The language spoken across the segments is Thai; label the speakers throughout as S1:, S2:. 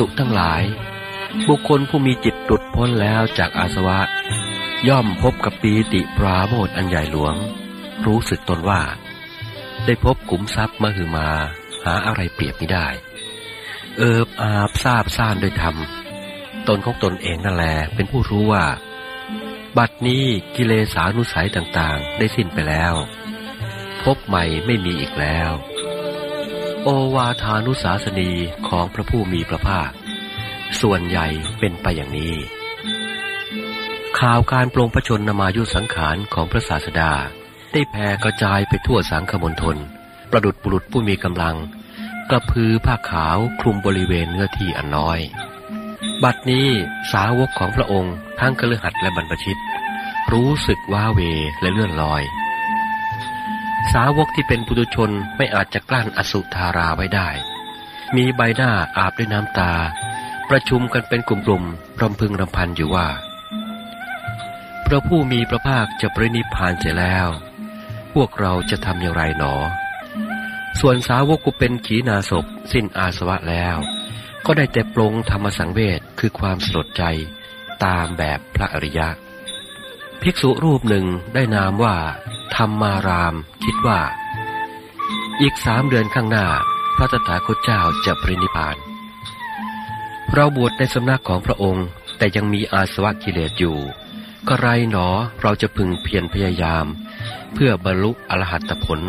S1: ภิกษุทั้งหลาย บุคคลผู้มีจิตหลุดพ้นแล้วจากอาสวะ ย่อมพบกับปีติปราโมทอันใหญ่หลวง รู้สึกตนว่า ได้พบขุมทรัพย์มหึมาหาอะไรเปรียบไม่ได้ เอิบอาบทราบซ่านด้วยธรรม ตนของตนเองนั่นแหละเป็นผู้รู้ว่า บัดนี้กิเลสานุสัยต่างๆ ได้สิ้นไปแล้ว พบใหม่ไม่มีอีกแล้ว โอวาทานุสาสนีของพระผู้มีพระภาค ส่วนใหญ่เป็นไปอย่างนี้ ข่าวการปลงพระชนมายุสังขารของพระศาสดา ได้แผ่กระจายไปทั่วสังคมณฑลประดุดบุรุษผู้มีกำลัง กระพือผ้าขาวคลุมบริเวณเนื้อที่อันน้อย บัดนี้สาวกของพระองค์ทั้งกฤหัสถ์และบรรพชิต รู้สึกว้าเวและเลื่อนลอย สาวกที่เป็นปุถุชนไม่อาจจะกลั้นอสุธาราไว้ได้ มีใบหน้าอาบด้วยน้ำตา ประชุมกันเป็นกลุ่มๆรำพึงรำพันอยู่ว่า พระผู้มีพระภาคจะปรินิพพานเสียแล้ว พวกเราจะทำอย่างไรหนอ ส่วนสาวกกูเป็นขีณาศพสิ้นอาสวะแล้ว ก็ได้แต่ปรงธรรมสังเวชคือความสลดใจตามแบบพระอริยะ ภิกษุรูปหนึ่งได้นามว่า ธรรมาราม คิดว่า อีกสามเดือนข้างหน้า พระตถาคตเจ้าจะปรินิพาน เราบวชในสำนักของพระองค์ แต่ยังมีอาสวะกิเลสอยู่ ก็ไรหนอเราจะพึงเพียรพยายาม เพื่อบรรลุอรหัตผล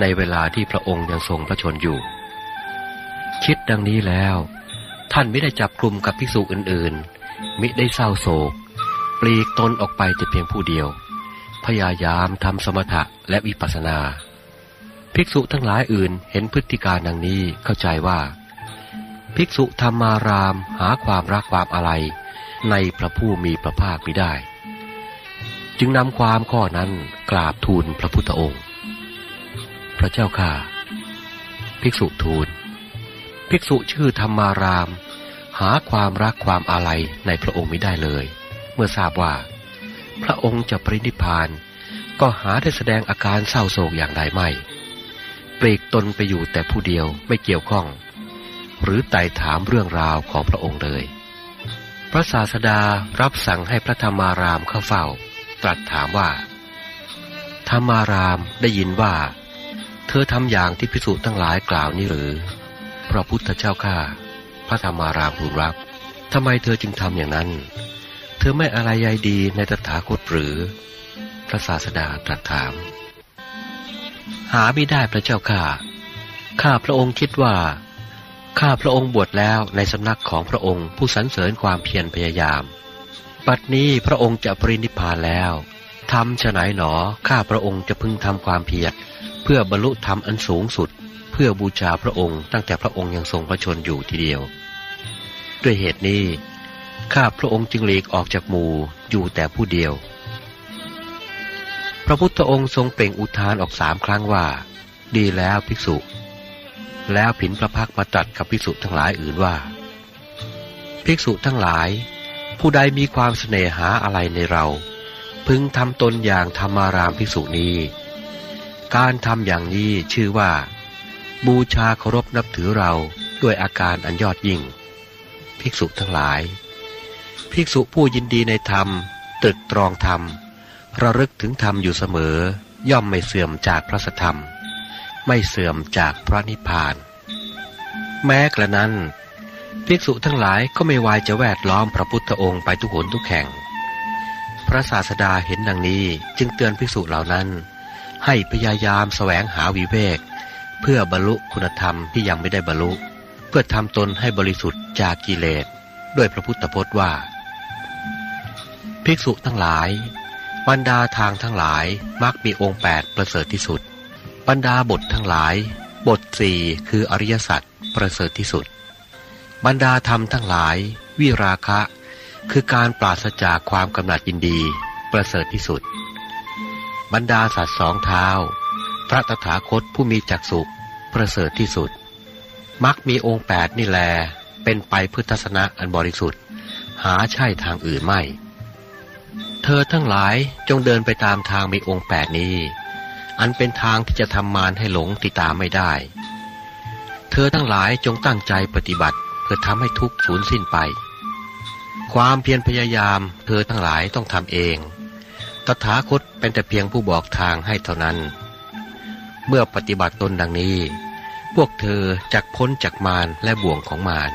S1: ในเวลาที่พระองค์ยังทรงพระชนอยู่ คิดดังนี้แล้ว ท่านไม่ได้จับกลุ่มกับภิกษุอื่นๆมิได้เศร้าโศก ปลีกตนออกไปแต่เพียงผู้เดียว พยายามทำสมถะและวิปัสสนา ภิกษุทั้งหลายอื่นเห็นพฤติการดังนี้เข้าใจว่า ภิกษุธรรมารามหาความรักความอะไร ในพระผู้มีพระภาคไมิได้ จึงนำความข้อนั้นกราบทูลพระพุทธองค์ พระเจ้าค่ะ ภิกษุทูล ภิกษุชื่อธรรมาราม หาความรักความอะไรในพระองค์ไม่ได้เลย เมื่อทราบว่า พระองค์จะปรินิพพานก็หาได้แสดงอาการเศร้าโศกอย่างใดไม่ เปลีกตนไปอยู่แต่ผู้เดียวไม่เกี่ยวข้อง หรือไต่ถามเรื่องราวของพระองค์เลย พระศาสดารับสั่งให้พระธรรมารามเข้าเฝ้า ตรัสถามว่า ธรรมารามได้ยินว่า เธอทำอย่างที่พิสุทั้งหลายกล่าวนี่หรือ พระพุทธเจ้าข้าพระธรรมารามทูลรับทำไมเธอจึงทำอย่างนั้น เธอไม่อะไรใยดีในตถาคตหรือ พระศาสดาตรัสถาม หาไม่ได้พระเจ้าข้าข้าพระองค์คิดว่า ข้าพระองค์บวชแล้วในสำนักของพระองค์ผู้สรรเสริญความเพียรพยายาม ปัดนี้พระองค์จะปรินิพพานแล้วทำฉไหนหนอ ข้าพระองค์จะพึงทำความเพียรเพื่อบรรลุธรรมอันสูงสุด เพื่อบูชาพระองค์ตั้งแต่พระองค์ยังทรงพระชนอยู่ทีเดียว ด้วยเหตุนี้ ข้าพระองค์จึงหลีกออกจากหมู่อยู่แต่ผู้เดียว พระพุทธองค์ทรงเปล่งอุทานออกสามครั้งว่า ดีแล้วภิกษุ แล้วผินพระพักตร์มาตรัสกับภิกษุทั้งหลายอื่นว่า ภิกษุทั้งหลาย ผู้ใดมีความเสน่หาอะไรในเรา พึงทำตนอย่างธรรมารามภิกษุนี้ การทำอย่างนี้ชื่อว่า บูชาเคารพนับถือเราด้วยอาการอันยอดยิ่ง ภิกษุทั้งหลาย ภิกษุผู้ยินดีในธรรมตรึกตรองธรรม ระลึกถึงธรรมอยู่เสมอ ย่อมไม่เสื่อมจากพระสธรรม ไม่เสื่อมจากพระนิพพาน แม้กระนั้น ภิกษุทั้งหลายก็ไม่วายจะแวดล้อมพระพุทธองค์ไปทุกหนทุกแห่ง พระศาสดาเห็นดังนี้จึงเตือนภิกษุเหล่านั้น ให้พยายามแสวงหาวิเวก เพื่อบรรลุคุณธรรมที่ยังไม่ได้บรรลุ เพื่อทำตนให้บริสุทธิ์จากกิเลสด้วยพระพุทธพจน์ว่า ภิกษุทั้งหลาย บรรดาทางทั้งหลายมักมีองค์แปดประเสริฐที่สุด บรรดาบททั้งหลาย บทสี่คืออริยสัจประเสริฐที่สุด บรรดาธรรมทั้งหลาย วิราคะ คือการปราศจากความกำหนัดยินดี ประเสริฐที่สุด บรรดาสัตว์สองเท้า พระตถาคตผู้มีจักสุประเสริฐที่สุด มักมีองค์แปดนี่แล เป็นไปพื่อทัศนะอันบริสุทธิ์ หาใช่ทางอื่นไม่ เธอทั้งหลายจงเดินไปตามทางมีองค์แปดนี้ อันเป็นทางที่จะทำมารให้หลงติดตามไม่ได้ เธอทั้งหลายจงตั้งใจปฏิบัติเพื่อทำให้ทุกข์สูญสิ้นไป ความเพียรพยายามเธอทั้งหลายต้องทำเอง ตถาคตเป็นแต่เพียงผู้บอกทางให้เท่านั้น เมื่อปฏิบัติตนดังนี้ พวกเธอจักพ้นจากมารและบ่วงของมาร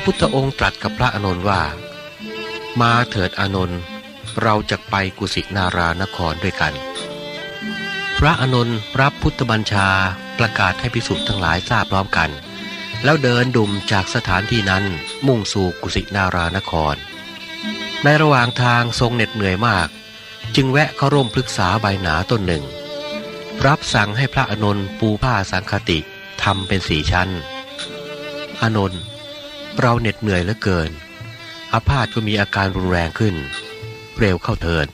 S1: ระพุทธองค์ตรัสกับพระอานนท์ว่า มาเถิดอานนท์เราจะไปกุสินารานครด้วยกัน พระอานนท์รับพุทธบัญชาประกาศให้พิสุทั้งหลายทราบพร้อมกัน แล้วเดินดุมจากสถานที่นั้นมุ่งสู่กุสินารานคร ในระหว่างทางทรงเหน็ดเหนื่อยมาก จึงแวะเข้าร่วมพฤกษาใบหนาต้นหนึ่ง รับสั่งให้พระอานนท์ปูผ้าสังคติทำเป็นสี่ชั้น อานนท์ เราเหน็ดเหนื่อยเหลือเกิน อาพาธก็มีอาการรุนแรงขึ้น เร็วเข้าเถิด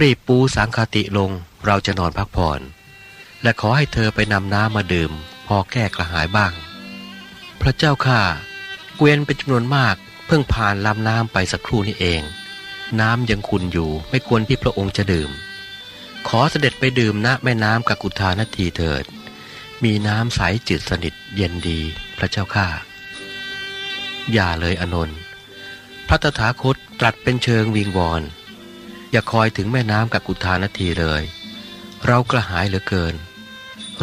S1: รีบปูสังคติลง เราจะนอนพักผ่อน และขอให้เธอไปนำน้ำมาดื่ม พอแก้กระหายบ้าง พระเจ้าข้า เกวียนเป็นจำนวนมาก เพิ่งผ่านลำน้ำไปสักครู่นี้เอง น้ำยังขุนอยู่ ไม่ควรที่พระองค์จะดื่ม ขอเสด็จไปดื่มณแม่น้ำกักุธานาทีเถิด มีน้ำใสจืดสนิทเย็นดี พระเจ้าข้า อย่าเลยอนนท์พระตถาคตตรัสเป็นเชิงวิงวอน อย่าคอยถึงแม่น้ำกับกุธานาทีเลย เรากระหายเหลือเกิน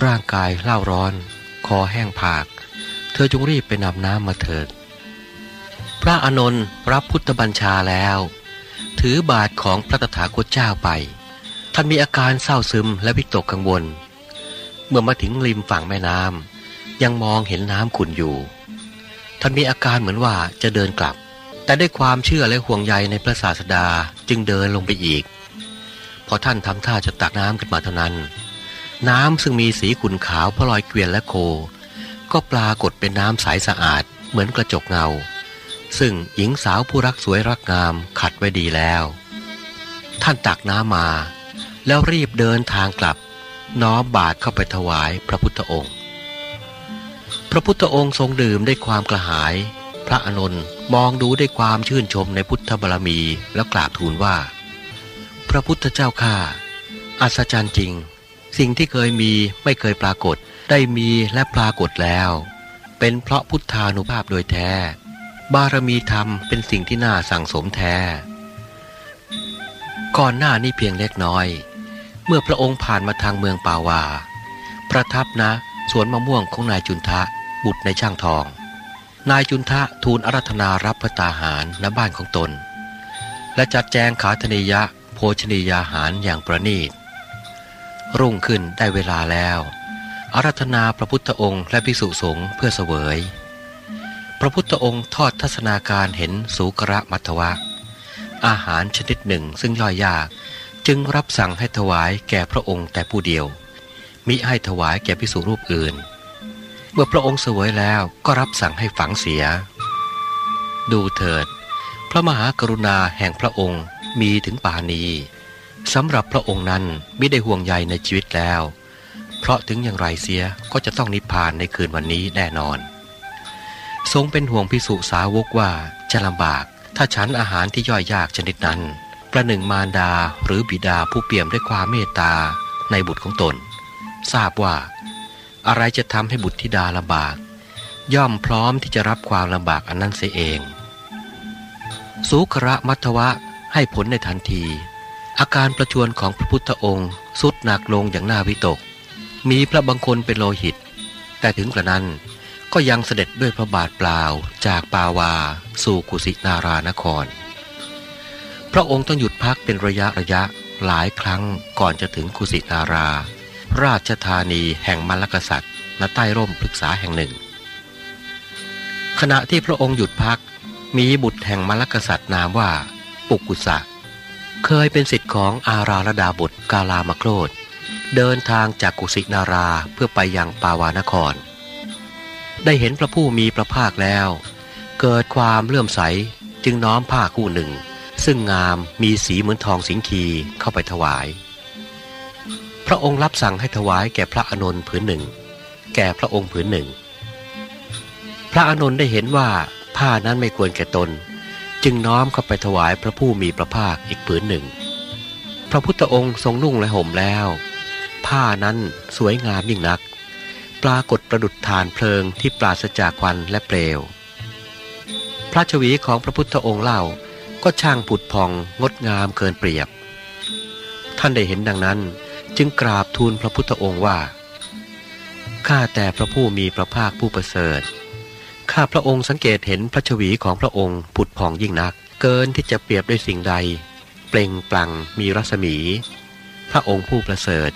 S1: ร่างกายเล่าร้อน คอแห้งผาก เธอจงรีบไปนำน้ำมาเถิด พระอนนท์รับพุทธบัญชาแล้ว ถือบาทของพระตถาคตเจ้าไป ท่านมีอาการเศร้าซึมและวิตกกังวล เมื่อมาถึงริมฝั่งแม่น้ำยังมองเห็นน้ำขุ่นอยู่ ท่านมีอาการเหมือนว่าจะเดินกลับ แต่ด้วยความเชื่อและห่วงใยในพระศาสดาจึงเดินลงไปอีก พอท่านทำท่าจะตักน้ำขึ้นมาเท่านั้น น้ำซึ่งมีสีขุ่นขาวพลอยเกวียนและโค ก็ปรากฏเป็นน้ำใสสะอาดเหมือนกระจกเงา ซึ่งหญิงสาวผู้รักสวยรักงามขัดไว้ดีแล้ว ท่านตักน้ำมา แล้วรีบเดินทางกลับ น้อมบาทเข้าไปถวายพระพุทธองค์ พระพุทธองค์ทรงดื่มได้ความกระหาย พระอานนท์มองดูได้ความชื่นชมในพุทธบารมีแล้วกราบทูลว่า พระพุทธเจ้าข้าอัศจรรย์จริง สิ่งที่เคยมีไม่เคยปรากฏ ได้มีและปรากฏแล้ว เป็นเพราะพุทธานุภาพโดยแท้ บารมีธรรมเป็นสิ่งที่น่าสั่งสมแท้ ก่อนหน้านี้เพียงเล็กน้อย เมื่อพระองค์ผ่านมาทางเมืองปาวา ประทับนะสวนมะม่วงของนายจุนทะ บุตรในช่างทอง นายจุนทะทูลอารัธนารับพระตาหารณบ้านของตน และจัดแจงขาธนิยะโภชนียาหารอย่างประณีต รุ่งขึ้นได้เวลาแล้วอารัธนาพระพุทธองค์และภิกษุสงฆ์เพื่อเสวย พระพุทธองค์ทอดทัศนาการเห็นสุกระมัทวะ อาหารชนิดหนึ่งซึ่งย่อยยาก จึงรับสั่งให้ถวายแก่พระองค์แต่ผู้เดียว มิให้ถวายแก่ภิกษุรูปอื่น เมื่อพระองค์เสวยแล้วก็รับสั่งให้ฝังเสีย ดูเถิด พระมหากรุณาแห่งพระองค์มีถึงป่านี้สำหรับพระองค์นั้นไม่ได้ห่วงใยในชีวิตแล้ว เพราะถึงอย่างไรเสียก็จะต้องนิพพานในคืนวันนี้แน่นอน ทรงเป็นห่วงพิสุสาวกว่าจะลำบาก ถ้าฉันอาหารที่ย่อยยากชนิดนั้น ประหนึ่งมารดาหรือบิดาผู้เปี่ยมด้วยความเมตตาในบุตรของตน ทราบว่า อะไรจะทำให้บุตรธิดาลำบาก ย่อมพร้อมที่จะรับความลำบากอันนั้นเสียเอง สุขระมัทวะให้ผลในทันที อาการประชวนของพระพุทธองค์สุดหนักลงอย่างน่าวิตก มีพระบางคนเป็นโลหิต แต่ถึงกระนั้นก็ยังเสด็จด้วยพระบาทเปล่าจากปาวา สู่กุสินารานคร พระองค์ต้องหยุดพักเป็นระยะระยะหลายครั้งก่อนจะถึงกุสินารา ราชธานีแห่งมรรคษัตริย์ณใต้ร่มพฤกษาแห่งหนึ่ง ขณะที่พระองค์หยุดพักมีบุตรแห่งมรกษัตริย์นามว่า ปุกุสะ เคยเป็นสิทธิ์ของอาราลดาบุตรกาลามโครดเดินทางจากกุสินาราเพื่อไปยังปาวานคร ได้เห็นพระผู้มีพระภาคแล้ว เกิดความเลื่อมใสจึงน้อมผ้าคู่หนึ่ง ซึ่งงามมีสีเหมือนทองสิงคีเข้าไปถวาย พระองค์รับสั่งให้ถวายแก่พระอานนท์ผืนหนึ่ง แก่พระองค์ผืนหนึ่ง พระอานนท์ได้เห็นว่าผ้านั้นไม่ควรแก่ตน จึงน้อมเข้าไปถวายพระผู้มีพระภาคอีกผืนหนึ่ง พระพุทธองค์ทรงนุ่งและห่มแล้ว ผ้านั้นสวยงามยิ่งนัก ปรากฏประดุจฐานเพลิงที่ปราศจากควันและเปลว พระชวีของพระพุทธองค์เล่าก็ช่างผุดพองงดงามเกินเปรียบ ท่านได้เห็นดังนั้น จึงกราบทูลพระพุทธองค์ว่า ข้าแต่พระผู้มีพระภาคผู้ประเสริฐ ข้าพระองค์สังเกตเห็นพระชวีของพระองค์ผุดพองยิ่งนัก เกินที่จะเปรียบด้วยสิ่งใด เปล่งปลั่งมีรัศมี พระองค์ผู้ประเสริฐ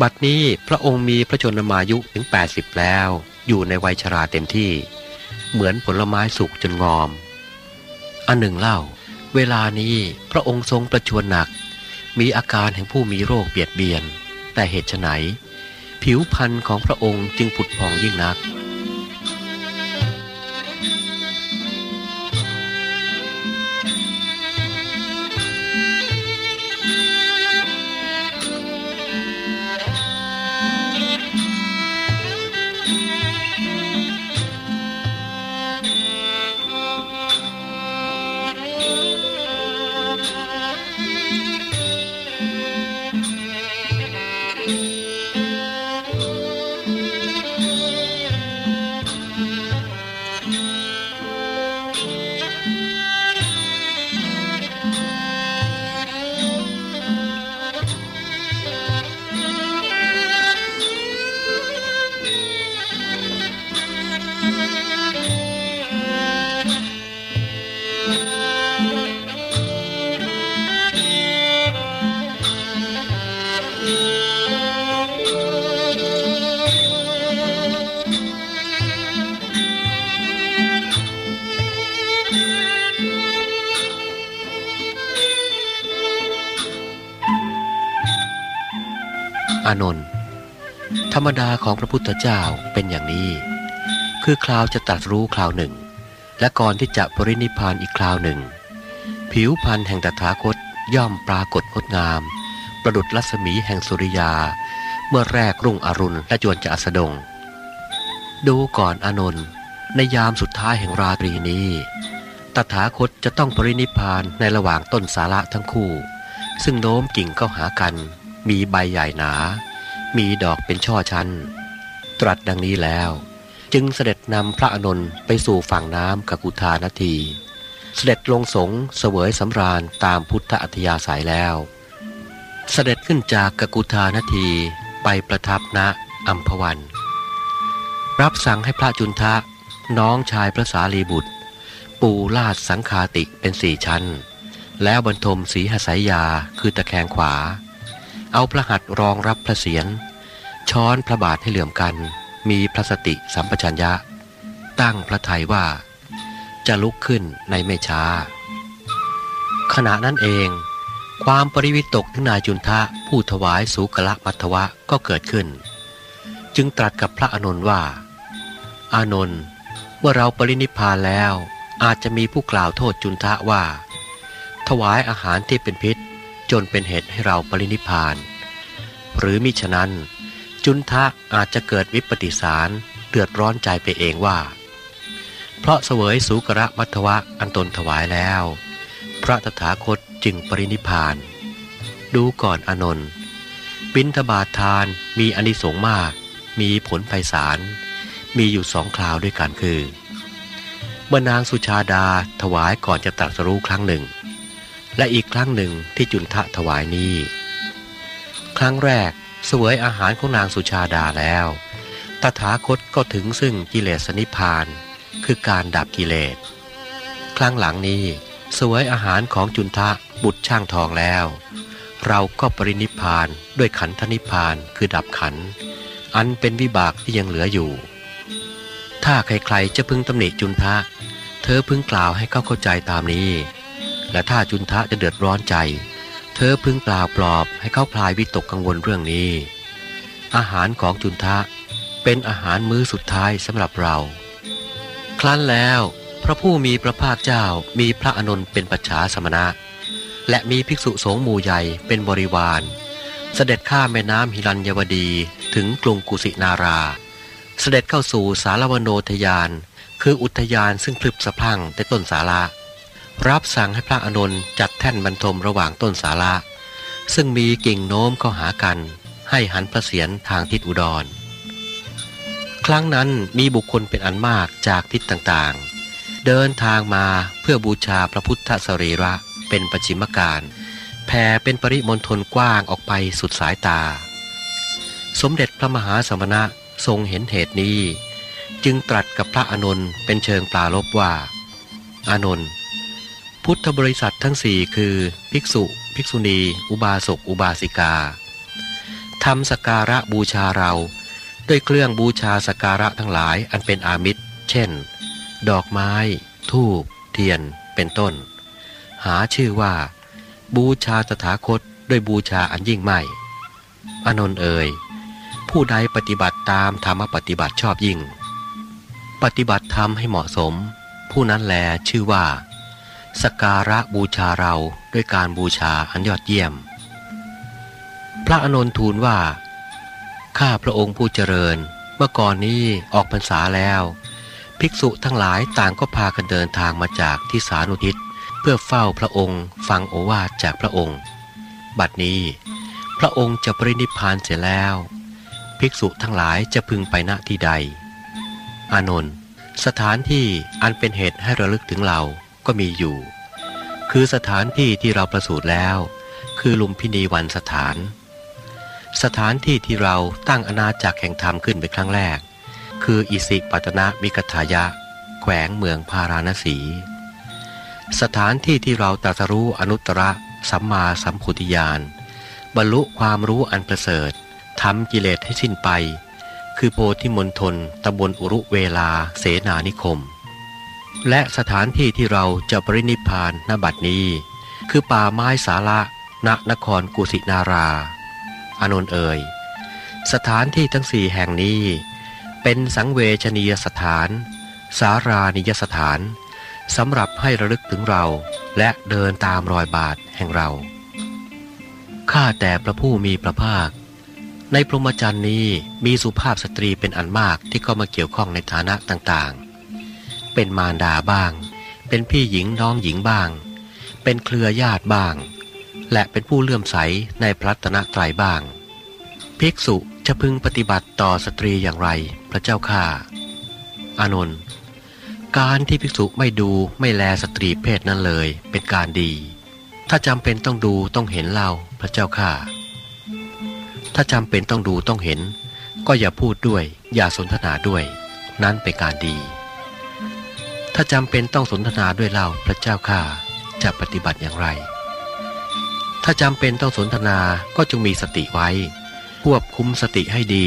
S1: บัดนี้พระองค์มีพระชนมายุถึง 80 แล้ว อยู่ในวัยชราเต็มที่ เหมือนผลไม้สุกจนงอม อันหนึ่งเล่า เวลานี้พระองค์ทรงประชวรหนัก มีอาการแห่งผู้มีโรคเบียดเบียน แต่เหตุไฉนผิวพรรณของพระองค์จึงผุดพองยิ่งนัก ดาของพระพุทธเจ้าเป็นอย่างนี้ คือคราวจะตรัสรู้คราวหนึ่ง และก่อนที่จะปรินิพานอีกคราวหนึ่ง ผิวพันธ์แห่งตถาคตย่อมปรากฏงดงาม ประดุดรัศมีแห่งสุริยา เมื่อแรกรุ่งอรุณและจวนจะอัสดง ดูก่อนอนนท์ในยามสุดท้ายแห่งราตรีนี้ ตถาคตจะต้องปรินิพพานในระหว่างต้นสาระทั้งคู่ ซึ่งโน้มกิ่งเข้าหากัน มีใบใหญ่หนา มีดอกเป็นช่อชั้น ตรัสดังนี้แล้ว จึงเสด็จนำพระอานนไปสู่ฝั่งน้ำกกุธานที เสด็จลงสงเสวยสำราญตามพุทธอัธยาศัยแล้ว เสด็จขึ้นจากกกุธานทีไปประทับณอัมพวัน รับสั่งให้พระจุนทะน้องชายพระสารีบุตร ปูลาดสังคาติเป็นสี่ชั้น แล้วบรรทมสีหสายยาคือตะแคงขวา เอาพระหัตถ์รองรับพระเศียรช้อนพระบาทให้เหลื่อมกัน มีพระสติสัมปชัญญะ ตั้งพระทัยว่า จะลุกขึ้นในไม่ช้า ขณะนั้นเอง ความปริวิตกถึงนายจุนทะผู้ถวายสุกละมัทวะก็เกิดขึ้น จึงตรัสกับพระอานนท์ว่า อานนท์เมื่อเราปรินิพพานแล้วอาจจะมีผู้กล่าวโทษจุนทะว่า ถวายอาหารที่เป็นพิษ จนเป็นเหตุให้เราปรินิพานหรือมิฉะนั้น จุนทะอาจจะเกิดวิปติสารเดือดร้อนใจไปเองว่า เพราะเสวยสุกระมัทวะอันตนถวายแล้ว พระตถาคตจึงปรินิพาน ดูก่อนอนนท์บิณฑบาตทานมีอนิสงส์มาก มีผลไพศาลมีอยู่สองคราวด้วยกันคือเมื่อนางสุชาดาถวายก่อนจะตรัสรู้ครั้งหนึ่ง และอีกครั้งหนึ่งที่จุนทะถวายนี้ ครั้งแรกเสวยอาหารของนางสุชาดาแล้ว ตถาคตก็ถึงซึ่งกิเลสนิพพาน คือการดับกิเลส ครั้งหลังนี้เสวยอาหารของจุนทะบุตรช่างทองแล้ว เราก็ปรินิพพานด้วยขันธนิพพานคือดับขัน อันเป็นวิบากที่ยังเหลืออยู่ ถ้าใครๆจะพึงตำหนิจุนทะ เธอพึงกล่าวให้เขาเข้าใจตามนี้ และถ้าจุนทะจะเดือดร้อนใจ เธอพึงกล่าวปลอบให้เขาพลายวิตกกังวลเรื่องนี้ อาหารของจุนทะเป็นอาหารมื้อสุดท้ายสำหรับเรา ครั้นแล้วพระผู้มีพระภาคเจ้ามีพระอนุนเป็นปัจฉาสมณะ และมีภิกษุสงฆ์หมู่ใหญ่เป็นบริวาร เสด็จข้ามแม่น้ำหิรัญยวดีถึงกรุงกุสินารา เสด็จเข้าสู่สารวโนทยาน คืออุทยานซึ่งพลึบสะพรั่งในต้นสาระ รับสั่งให้พระอนุนจัดแท่นบรรทมระหว่างต้นสาระซึ่งมีกิ่งโน้มเข้าหากัน ให้หันพระเศียรทางทิศอุดร ครั้งนั้นมีบุคคลเป็นอันมากจากทิศต่างๆ เดินทางมาเพื่อบูชาพระพุทธสรีระเป็นประชิมการแผ่เป็นปริมณฑลกว้างออกไปสุดสายตา สมเด็จพระมหาสมณะทรงเห็นเหตุนี้ จึงตรัสกับพระอานนท์เป็นเชิงปลาลบว่า อานนท์ พุทธบริษัททั้งสี่คือ ภิกษุ ภิกษุณี อุบาสก อุบาสิกาทำสการะบูชาเรา ด้วยเครื่องบูชาสการะทั้งหลายอันเป็นอามิตร เช่น ดอกไม้ ทูบ เทียน เป็นต้น หาชื่อว่า บูชาตถาคตด้วยบูชาอันยิ่งไม่ อนนเอ่ย ผู้ใดปฏิบัติตามธรรมปฏิบัติชอบยิ่ง ปฏิบัติธรรมให้เหมาะสม ผู้นั้นแลชื่อว่า สการะบูชาเราด้วยการบูชาอันยอดเยี่ยม พระอนนทูลว่า ข้าพระองค์ผู้เจริญ เมื่อก่อนนี้ออกพรรษาแล้ว ภิกษุทั้งหลายต่างก็พากันเดินทางมาจากที่สานุทิศเพื่อเฝ้าพระองค์ ฟังโอวาทจากพระองค์ บัดนี้ พระองค์จะปรินิพพานเสร็จแล้ว ภิกษุทั้งหลายจะพึงไปณที่ใด อานนท์สถานที่อันเป็นเหตุให้ระลึกถึงเรา ก็มีอยู่ คือสถานที่ที่เราประสูติแล้ว คือลุมพินีวันสถาน สถานที่ที่เราตั้งอาณาจักรแห่งธรรมขึ้นเป็นครั้งแรก คืออิสิปัตนะมิกทายะ แขวงเมืองพาราณสี สถานที่ที่เราตรัสรู้อนุตตรสัมมาสัมพุทธญาณบรรลุความรู้อันประเสริฐทำกิเลสให้สิ้นไป คือโพธิมณฑลตำบลอุรุเวลาเสนานิคม และสถานที่ที่เราจะปรินิพานณบัดนี้ คือป่าไม้สาระณนครกุสินาราอานนท์เอ่ย สถานที่ทั้งสี่แห่งนี้ เป็นสังเวชนียสถาน สารานิยสถานสำหรับให้ระลึกถึงเราและเดินตามรอยบาทแห่งเรา ข้าแต่พระผู้มีพระภาค ในพรหมจรรย์นี้มีสุภาพสตรีเป็นอันมากที่เข้ามาเกี่ยวข้องในฐานะต่าง เป็นมารดาบ้าง เป็นพี่หญิงน้องหญิงบ้าง เป็นเครือญาติบ้าง และเป็นผู้เลื่อมใสในพระตนะตรัยบ้าง ภิกษุจะพึงปฏิบัติต่อสตรีอย่างไร พระเจ้าข้าอานนท์การที่ภิกษุไม่ดูไม่แลสตรีเพศนั้นเลยเป็นการดี ถ้าจำเป็นต้องดูต้องเห็นเราพระเจ้าข้าถ้าจำเป็นต้องดูต้องเห็น ก็อย่าพูดด้วย อย่าสนทนาด้วย นั้นเป็นการดี ถ้าจำเป็นต้องสนทนาด้วยเล่าพระเจ้าข้าจะปฏิบัติอย่างไร ถ้าจำเป็นต้องสนทนาก็จงมีสติไว้ ควบคุมสติให้ดี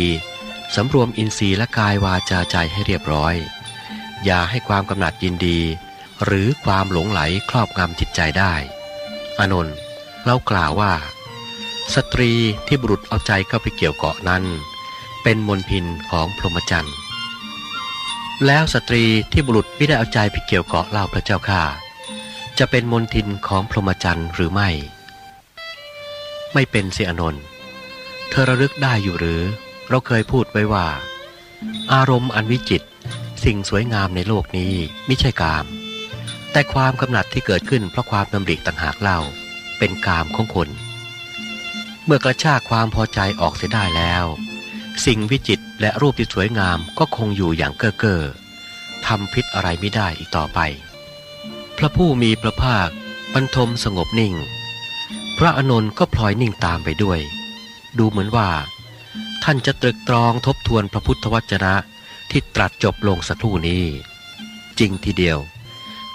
S1: สำรวมอินทรีย์และกายวาจาใจให้เรียบร้อย อย่าให้ความกำหนัดยินดี หรือความหลงไหลครอบงำจิตใจได้อานนท์เรากล่าวว่า สตรีที่บุรุษเอาใจเข้าไปเกี่ยวเกาะนั้น เป็นมนพินของพรหมจรรย์ แล้วสตรีที่บุรุษไม่ได้เอาใจไปเกี่ยวเกาะเล่าพระเจ้าข้าจะเป็นมนทินของพรหมจรรย์หรือไม่ ไม่เป็นเสียอนนท์เธอระลึกได้อยู่หรือ เราเคยพูดไว้ว่า อารมณ์อันวิจิต สิ่งสวยงามในโลกนี้ไม่ใช่กาม แต่ความกำหนัดที่เกิดขึ้นเพราะความดำริต่างหากเล่า เป็นกามของคน เมื่อกระชากความพอใจออกเสียได้แล้ว สิ่งวิจิตและรูปที่สวยงามก็คงอยู่อย่างเก้อเก้อทำพิษอะไรไม่ได้อีกต่อไป พระผู้มีพระภาคบรรทมสงบนิ่ง พระอนนท์ก็พลอยนิ่งตามไปด้วย ดูเหมือนว่า ท่านจะตรึกตรองทบทวนพระพุทธวจนะที่ตรัสจบลงสักครู่นี้ จริงทีเดียว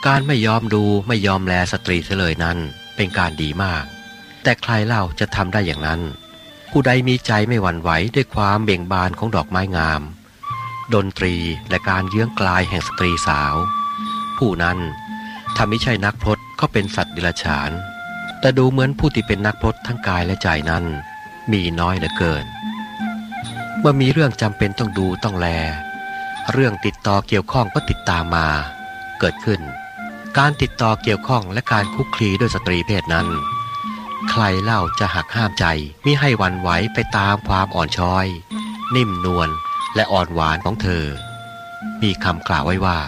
S1: การไม่ยอมดูไม่ยอมแลสตรีเสียเลยนั้นเป็นการดีมาก แต่ใครเล่าจะทำได้อย่างนั้น ผู้ใดมีใจไม่หวั่นไหวด้วยความเบ่งบานของดอกไม้งาม ดนตรีและการเยื้องกลายแห่งสตรีสาว ผู้นั้นถ้าไม่ใช่นักพรตก็เป็นสัตว์ดิรัจฉาน แต่ดูเหมือนผู้ที่เป็นนักพรตทั้งกายและใจนั้น มีน้อยเหลือเกิน เมื่อมีเรื่องจำเป็นต้องดูต้องแล เรื่องติดต่อเกี่ยวข้องก็ติดตามมา เกิดขึ้น การติดต่อเกี่ยวข้องและการคุกคีด้วยสตรีเพศนั้น ใครเล่าจะหักห้ามใจมิให้วันไหวไปตามความอ่อนช้อย นิ่มนวลและอ่อนหวานของเธอ มีคำกล่าวไว้ว่า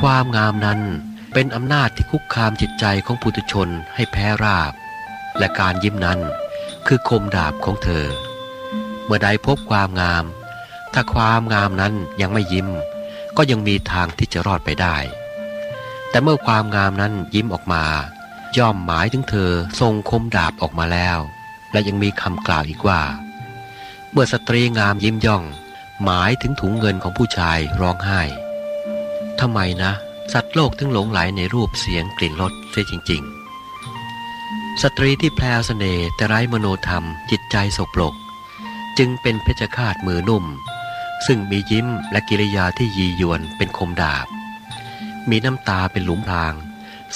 S1: ความงามนั้นเป็นอำนาจที่คุกคามจิตใจของปุถุชนให้แพ้ราบ และการยิ้มนั้นคือคมดาบของเธอ เมื่อใดพบความงาม ถ้าความงามนั้นยังไม่ยิ้ม ก็ยังมีทางที่จะรอดไปได้ แต่เมื่อความงามนั้นยิ้มออกมา ย่อมหมายถึงเธอทรงคมดาบออกมาแล้ว และยังมีคำกล่าวอีกว่า เมื่อสตรีงามยิ้มย่อง หมายถึงถุงเงินของผู้ชายร้องไห้ทำไมนะ สัตว์โลกถึงหลงไหลในรูปเสียงกลิ่นรสเสียจริง ๆ สตรีที่แพลวเสน่ห์แต่ไร้มโนธรรมจิตใจสกปรกจึงเป็นเพชฌฆาตมือนุ่ม ซึ่งมียิ้มและกิริยาที่ยียวนเป็นคมดาบ มีน้ำตาเป็นหลุมพราง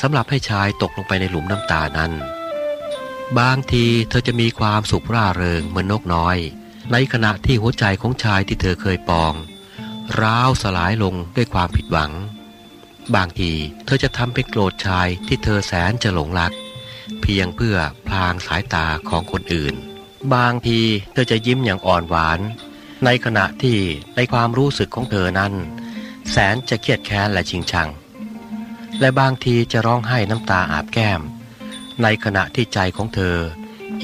S1: สำหรับให้ชายตกลงไปในหลุมน้ำตานั้น บางทีเธอจะมีความสุขร่าเริงเหมือนนกน้อย ในขณะที่หัวใจของชายที่เธอเคยปอง ร้าวสลายลงด้วยความผิดหวัง บางทีเธอจะทำเป็นโกรธชายที่เธอแสนจะหลงรัก เพียงเพื่อพลางสายตาของคนอื่น บางทีเธอจะยิ้มอย่างอ่อนหวาน ในขณะที่ในความรู้สึกของเธอนั้น แสนจะเครียดแค้นและชิงชัง และบางทีจะร้องไห้น้ำตาอาบแก้ม ในขณะที่ใจของเธอ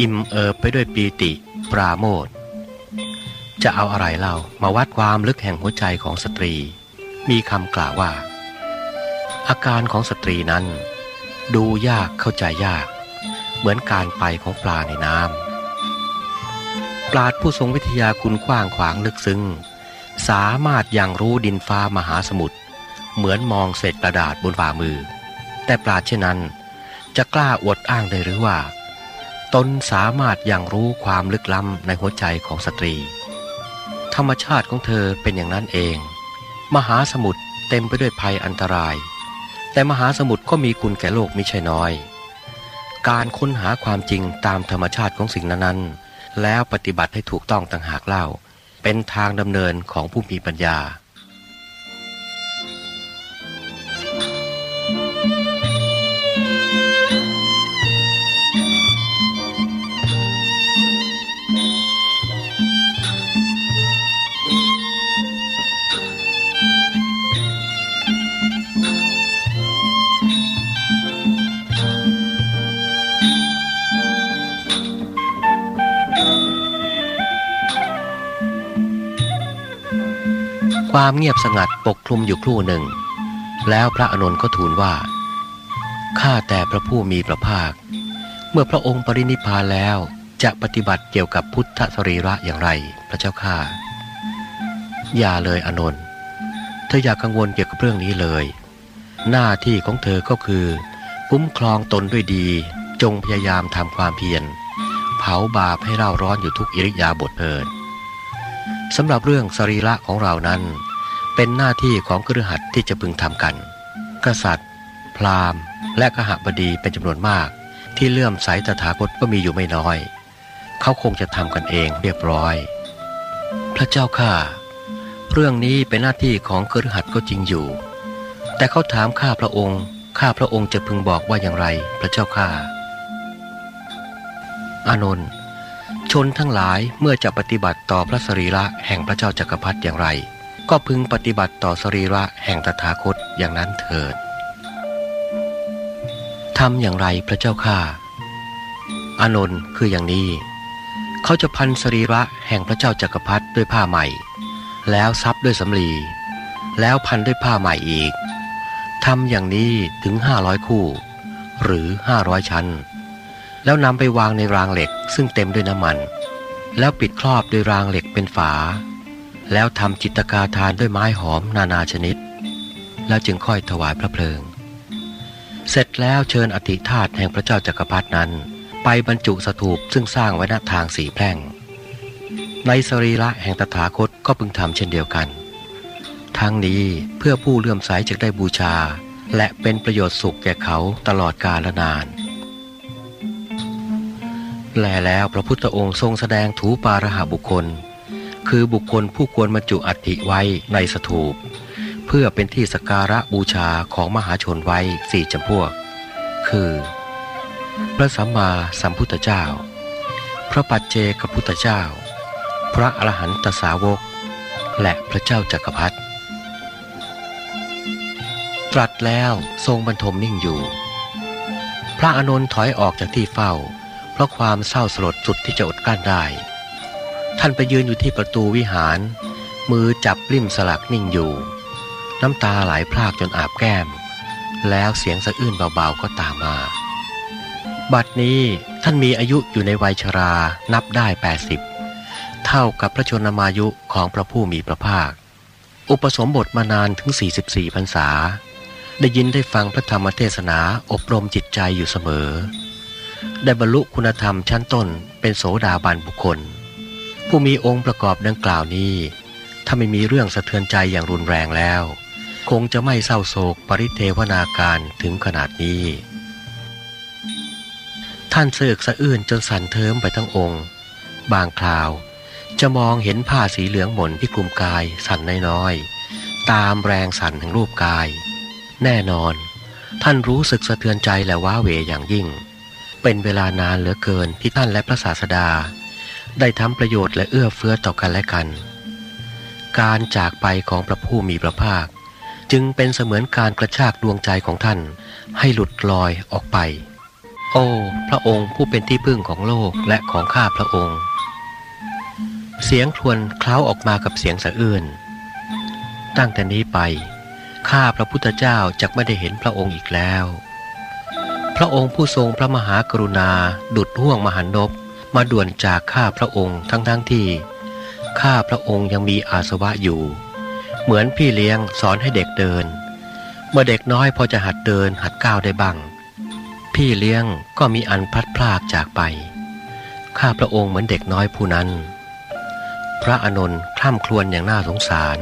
S1: อิ่มเอิบไปด้วยปีติ ปราโมทจะเอาอะไรเล่ามาวัดความลึกแห่งหัวใจของสตรี มีคำกล่าวว่า อาการของสตรีนั้น ดูยากเข้าใจยาก เหมือนการไปของปลาในน้ำปราดผู้ทรงวิทยาคุณกว้างขวางลึกซึ้งสามารถยังรู้ดินฟ้ามหาสมุทร เหมือนมองเศษกระดาษบนฝ่ามือ แต่ปราดเช่นนั้น จะกล้าอวดอ้างได้หรือว่า ตนสามารถยังรู้ความลึกล้ำในหัวใจของสตรี ธรรมชาติของเธอเป็นอย่างนั้นเอง มหาสมุทรเต็มไปด้วยภัยอันตราย แต่มหาสมุทรก็มีคุณแก่โลกมิใช่น้อย การค้นหาความจริงตามธรรมชาติของสิ่งนั้นๆแล้วปฏิบัติให้ถูกต้องต่างหากเล่า เป็นทางดำเนินของผู้มีปัญญา ความเงียบสงัดปกคลุมอยู่ครู่หนึ่ง แล้วพระอานนท์ก็ทูลว่า ข้าแต่พระผู้มีพระภาค เมื่อพระองค์ปรินิพพานแล้วจะปฏิบัติเกี่ยวกับพุทธสรีระอย่างไร พระเจ้าข้าอย่าเลยอนนท์เธออย่ากังวลเกี่ยวกับเรื่องนี้เลย หน้าที่ของเธอก็คือคุ้มครองตนด้วยดี จงพยายามทำความเพียร เผาบาปให้เราร้อนอยู่ทุกอิริยาบถเพิด สำหรับเรื่องสรีระของเรานั้น เป็นหน้าที่ของครือหัดที่จะพึงทำกัน กษัตริย์ พราหมณ์ และกหบดีเป็นจำนวนมาก ที่เลื่อมใสตถาคตก็มีอยู่ไม่น้อย เขาคงจะทำกันเองเรียบร้อย พระเจ้าข้าเรื่องนี้เป็นหน้าที่ของครือหัดก็จริงอยู่ แต่เขาถามข้าพระองค์ ข้าพระองค์จะพึงบอกว่าอย่างไร พระเจ้าข้าอานนท์ ชนทั้งหลายเมื่อจะปฏิบัติต่อพระสรีระแห่งพระเจ้าจักรพรรดิอย่างไร ก็พึงปฏิบัติต่อสรีระแห่งตถาคตอย่างนั้นเถิดทำอย่างไรพระเจ้าข้าอานนท์คืออย่างนี้ เขาจะพันสรีระแห่งพระเจ้าจักรพรรดิด้วยผ้าใหม่ แล้วซับด้วยสำลี แล้วพันด้วยผ้าใหม่อีกทำอย่างนี้ถึงห้าร้อยคู่ หรือห้าร้อยชั้น แล้วนำไปวางในรางเหล็กซึ่งเต็มด้วยน้ำมัน แล้วปิดครอบด้วยรางเหล็กเป็นฝา แล้วทำจิตกาทานด้วยไม้หอมนานาชนิด แล้วจึงค่อยถวายพระเพลิง เสร็จแล้วเชิญอธิธาตแห่งพระเจ้าจักรพรรดินั้น ไปบรรจุสถูปซึ่งสร้างไว้ณทางสีแพร่ง ในสรีระแห่งตถาคตก็พึงทำเช่นเดียวกัน ทั้งนี้เพื่อผู้เลื่อมใสจะได้บูชา และเป็นประโยชน์สุขแก่เขาตลอดกาลนาน แลแล้วพระพุทธองค์ทรงแสดงถูปาระหาบุคคล คือบุคคลผู้ควรบรรจุอัฐิไว้ในสถูป เพื่อเป็นที่สการะบูชาของมหาชนไว้สี่จำพวก คือ พระสัมมาสัมพุทธเจ้า พระปัจเจกพุทธเจ้า พระอรหันตสาวก และพระเจ้าจักรพรรดิตรัสแล้วทรงบรรทมนิ่งอยู่ พระอานนท์ถอยออกจากที่เฝ้า เพราะความเศร้าสลดสุดที่จะอดกลั้นได้ ท่านไปยืนอยู่ที่ประตูวิหาร มือจับริมสลักนิ่งอยู่ น้ำตาไหลพรากจนอาบแก้ม แล้วเสียงสะอื้นเบาๆก็ตามมา บัดนี้ท่านมีอายุอยู่ในวัยชรานับได้ 80 เท่ากับพระชนมายุของพระผู้มีพระภาค อุปสมบทมานานถึง 44พรรษา ได้ยินได้ฟังพระธรรมเทศนาอบรมจิตใจอยู่เสมอ ได้บรรลุคุณธรรมชั้นต้นเป็นโสดาบันบุคคล ผู้มีองค์ประกอบดังกล่าวนี้ ถ้าไม่มีเรื่องสะเทือนใจอย่างรุนแรงแล้ว คงจะไม่เศร้าโศกปริเทวนาการถึงขนาดนี้ ท่านเสือกสะอื้นจนสั่นเทิมไปทั้งองค์ บางคราวจะมองเห็นผ้าสีเหลืองหม่นที่คลุมกายสั่นน้อยๆตามแรงสั่นแห่งรูปกาย แน่นอน ท่านรู้สึกสะเทือนใจและว้าเหวอย่างยิ่ง เป็นเวลานานเหลือเกินที่ท่านและพระศาสดา ได้ทำประโยชน์และเอื้อเฟื้อต่อกันและกัน การจากไปของพระผู้มีพระภาค จึงเป็นเสมือนการกระชากดวงใจของท่าน ให้หลุดลอยออกไป โอ้ พระองค์ผู้เป็นที่พึ่งของโลกและของข้าพระองค์ เสียงครวญเคล้าออกมากับเสียงสะอื้นตั้งแต่นี้ไปข้าพระพุทธเจ้าจะไม่ได้เห็นพระองค์อีกแล้ว ระองค์ผู้ทรงพระมหากรุณาดุดห่วงมหันนบมาด่วนจากข้าพระองค์ทั้งทั้งที่ ข้าพระองค์ยังมีอาสวะอยู่ เหมือนพี่เลี้ยงสอนให้เด็กเดิน เมื่อเด็กน้อยพอจะหัดเดินหัดก้าวได้บ้าง พี่เลี้ยงก็มีอันพลัดพรากจากไป ข้าพระองค์เหมือนเด็กน้อยผู้นั้น พระอานนท์คล่ำครวญอย่างน่าสงสาร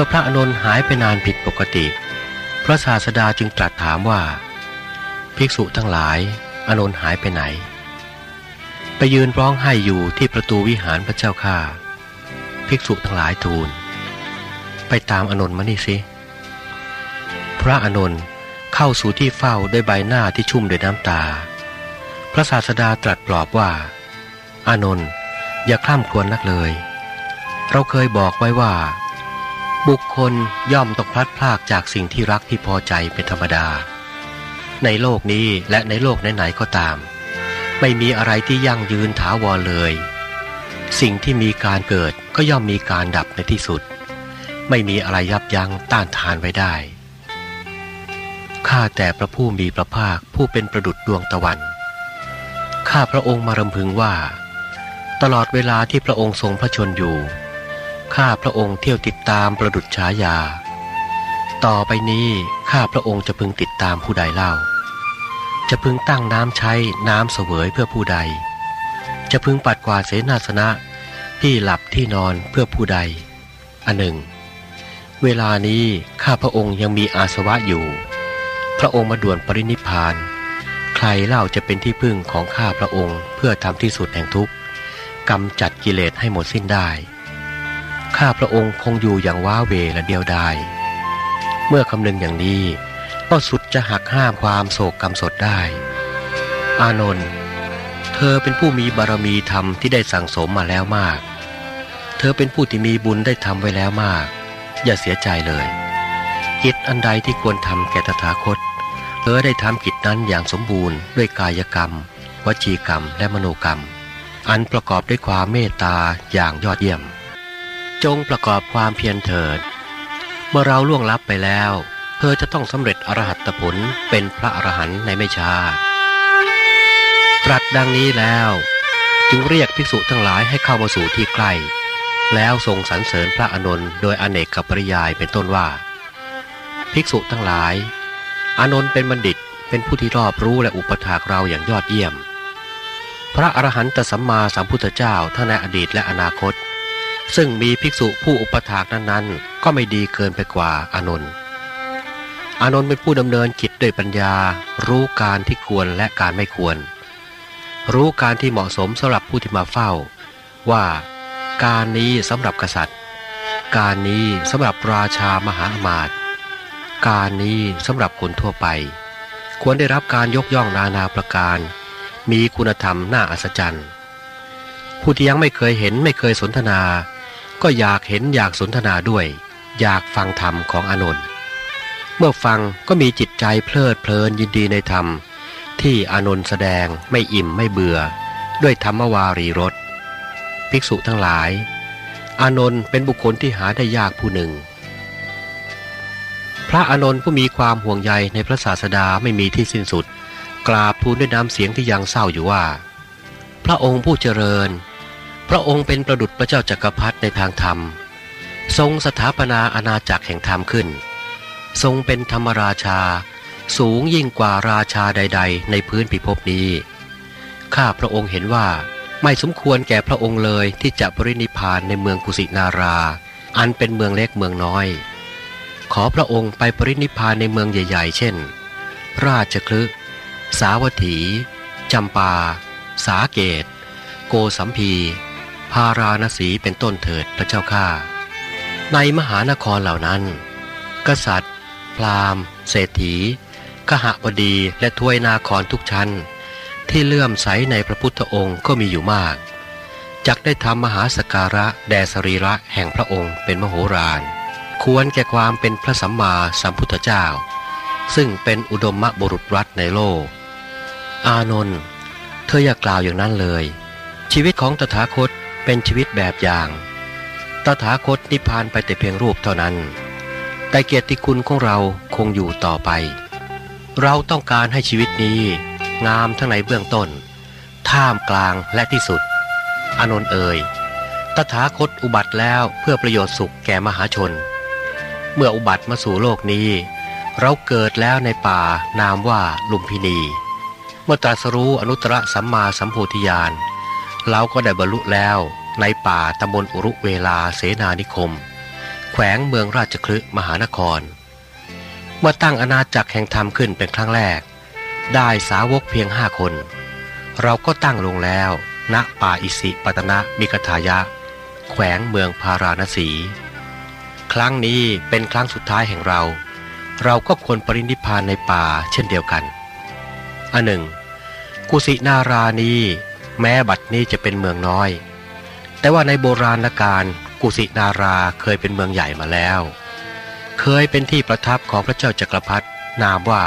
S1: มื่อพระอานนท์หายไปนานผิดปกติ พระศาสดาจึงตรัสถามว่า ภิกษุทั้งหลายอานนท์หายไปไหน ไปยืนร้องไห้อยู่ที่ประตูวิหารพระเจ้าข้าภิกษุทั้งหลายทูล ไปตามอานนท์มานี่สิ พระอานนท์เข้าสู่ที่เฝ้าด้วยใบหน้าที่ชุ่มด้วยน้ำตา พระศาสดาตรัสปลอบว่า อานนท์อย่าคล่ำครวญนักเลย เราเคยบอกไว้ว่า บุคคลย่อมต้องพลัดพรากจากสิ่งที่รักที่พอใจเป็นธรรมดา ในโลกนี้และในโลกไหนๆก็ตาม ไม่มีอะไรที่ยั่งยืนถาวรเลย สิ่งที่มีการเกิดก็ย่อมมีการดับในที่สุด ไม่มีอะไรยับยั้งต้านทานไว้ได้ข้าแต่พระผู้มีพระภาคผู้เป็นประดุจดวงตะวัน ข้าพระองค์มารำพึงว่า ตลอดเวลาที่พระองค์ทรงพระชนอยู่ ข้าพระองค์เที่ยวติดตามประดุจฉายา ต่อไปนี้ข้าพระองค์จะพึงติดตามผู้ใดเล่า จะพึงตั้งน้ำใช้น้ำเสวยเพื่อผู้ใด จะพึงปัดกวาดเสนาสนะที่หลับที่นอนเพื่อผู้ใด อันหนึ่ง เวลานี้ข้าพระองค์ยังมีอาสวะอยู่ พระองค์มาด่วนปรินิพาน ใครเล่าจะเป็นที่พึ่งของข้าพระองค์เพื่อทำที่สุดแห่งทุกข์กำจัดกิเลสให้หมดสิ้นได้ ข้าพระองค์คงอยู่อย่างว้าเวและเดียวดาย เมื่อคำนึงอย่างนี้ก็สุดจะหักห้ามความโศกกรรมสดได้ อานนท์เธอเป็นผู้มีบารมีธรรมที่ได้สั่งสมมาแล้วมาก เธอเป็นผู้ที่มีบุญได้ทำไว้แล้วมาก อย่าเสียใจเลยกิจอันใดที่ควรทำแก่ตถาคต เธอได้ทำกิจนั้นอย่างสมบูรณ์ด้วยกายกรรม วจีกรรมและมโนกรรม อันประกอบด้วยความเมตตาอย่างยอดเยี่ยม จงประกอบความเพียรเถิด เมื่อเราล่วงลับไปแล้ว เธอจะต้องสำเร็จอรหัตผลเป็นพระอรหันต์ในไม่ช้า ตรัสดังนี้แล้ว จึงเรียกภิกษุทั้งหลายให้เข้ามาสู่ที่ใกล้ แล้วทรงสรรเสริญพระอานนท์โดยอเนกกับปริยายเป็นต้นว่า ภิกษุทั้งหลาย อานนท์เป็นบัณฑิตเป็นผู้ที่รอบรู้และอุปถากเราอย่างยอดเยี่ยม พระอรหันตสัมมาสัมพุทธเจ้าทั้งในอดีตและอนาคต ซึ่งมีภิกษุผู้อุปถากนั้นๆ ก็ไม่ดีเกินไปกว่าอานนท์อานนท์เป็นผู้ดำเนินกิจด้วยปัญญา รู้การที่ควรและการไม่ควร รู้การที่เหมาะสมสำหรับผู้ที่มาเฝ้า ว่าการนี้สำหรับกษัตริย์ การนี้สำหรับราชามหาอมาตย์การนี้สำหรับคนทั่วไป ควรได้รับการยกย่องนานาประการ มีคุณธรรมน่าอัศจรรย์ ผู้ที่ยังไม่เคยเห็นไม่เคยสนทนา ก็อยากเห็นอยากสนทนาด้วย อยากฟังธรรมของอานนท์เมื่อฟังก็มีจิตใจเพลิดเพลินยินดีในธรรม ที่อานนท์แสดงไม่อิ่มไม่เบื่อ ด้วยธรรมวารีรสภิกษุทั้งหลาย อานนท์เป็นบุคคลที่หาได้ยากผู้หนึ่ง พระอานนท์ผู้มีความห่วงใยในพระศาสดาไม่มีที่สิ้นสุด กราบทูลด้วยน้ำเสียงที่ยังเศร้าอยู่ว่า พระองค์ผู้เจริญ พระองค์เป็นประดุจพระเจ้าจักรพรรดิในทางธรรม ทรงสถาปนาอาณาจักรแห่งธรรมขึ้น ทรงเป็นธรรมราชา สูงยิ่งกว่าราชาใด ๆ ในพื้นพิภพนี้ ข้าพระองค์เห็นว่าไม่สมควรแก่พระองค์เลยที่จะปรินิพานในเมืองกุสินารา อันเป็นเมืองเล็กเมืองน้อย ขอพระองค์ไปปรินิพานในเมืองใหญ่ ๆ เช่น ราชคลึสาวัตถีจำปา สาเกต โกสัมพี พาราณสีเป็นต้นเถิดพระเจ้าข้าในมหานครเหล่านั้น กษัตริย์ พราหมณ์ เศรษฐีขหบดีและทวยนาครทุกชั้น ที่เลื่อมใสในพระพุทธองค์ก็มีอยู่มาก จักได้ทำมหาสการะแด่สรีระแห่งพระองค์เป็นมโหฬารควรแก่ความเป็นพระสัมมาสัมพุทธเจ้า ซึ่งเป็นอุดมมบุรุษรัตในโลก อานนท์เธออย่ากล่าวอย่างนั้นเลย ชีวิตของตถาคต เป็นชีวิตแบบอย่าง ตถาคตนิพพานไปแต่เพียงรูปเท่านั้น แต่เกียรติคุณของเราคงอยู่ต่อไป เราต้องการให้ชีวิตนี้ งามทั้งในเบื้องต้น ท่ามกลางและที่สุด อนนเอ่ย ตถาคตอุบัติแล้วเพื่อประโยชน์สุขแก่มหาชน เมื่ออุบัติมาสู่โลกนี้ เราเกิดแล้วในป่านามว่าลุมพินี เมื่อตรัสรู้อนุตตรสัมมาสัมโพธิญาณ เราก็ได้บรรลุแล้วในป่าตำบลอุรุเวลาเสนานิคม แขวงเมืองราชคลึมหานคร เมื่อตั้งอาณาจักรแห่งธรรมขึ้นเป็นครั้งแรก ได้สาวกเพียงห้าคน เราก็ตั้งลงแล้ว ณป่าอิสิปตนะมิกทายะ แขวงเมืองพาราณสี ครั้งนี้เป็นครั้งสุดท้ายแห่งเรา เราก็ควรปรินิพพานในป่าเช่นเดียวกันอันหนึ่ง กุสินารานี้ แม้บัดนี้จะเป็นเมืองน้อย แต่ว่าในโบราณการกุสินาราเคยเป็นเมืองใหญ่มาแล้ว เคยเป็นที่ประทับของพระเจ้าจักรพรรดินามว่า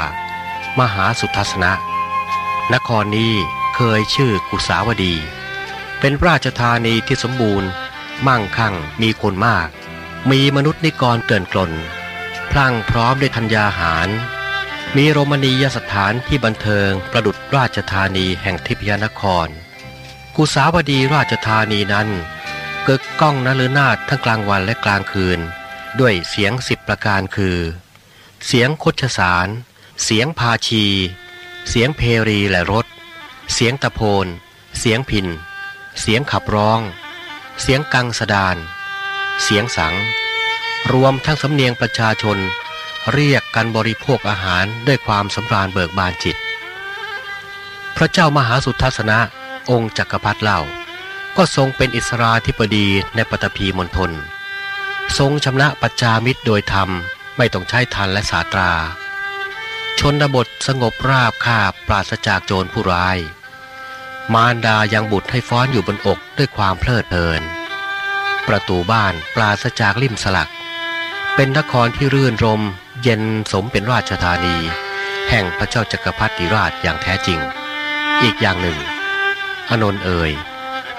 S1: มหาสุทัศนะ นครนี้เคยชื่อกุสาวดี เป็นราชธานีที่สมบูรณ์ มั่งคั่งมีคนมาก มีมนุษย์นิกรเกินกลนพลั่งพร้อมด้วยธัญญาหาร มีโรมนียสถานที่บันเทิงประดุษราชธานีแห่งทิพยานคร กุสาวดีราชธานีนั้นเกิดก้องนฤนาถทั้งกลางวันและกลางคืน ด้วยเสียงสิบประการคือ เสียงคดชสาร เสียงพาชี เสียงเพรีและรถ เสียงตะโพน เสียงพิน เสียงขับร้อง เสียงกังสดาน เสียงสัง รวมทั้งสำเนียงประชาชน เรียกกันบริโภคอาหารด้วยความสำราญเบิกบานจิต พระเจ้ามหาสุทัศนะ องค์จักรพรรดิเล่า ก็ทรงเป็นอิสราธิปดีในปฐพีมณฑลทรงชำระปัจจามิตรโดยธรรมไม่ต้องใช้ทันและสาตรา ชนบทสงบราบคาบปราศจากโจรผู้ร้าย มารดายังบุตรให้ฟ้อนอยู่บนอกด้วยความเพลิดเพลิน ประตูบ้านปราศจากริมสลัก เป็นนครที่รื่นรม เย็นสมเป็นราชธานี แห่งพระเจ้าจักรพรรดิราชอย่างแท้จริง อีกอย่างหนึ่ง อนนเอ่ย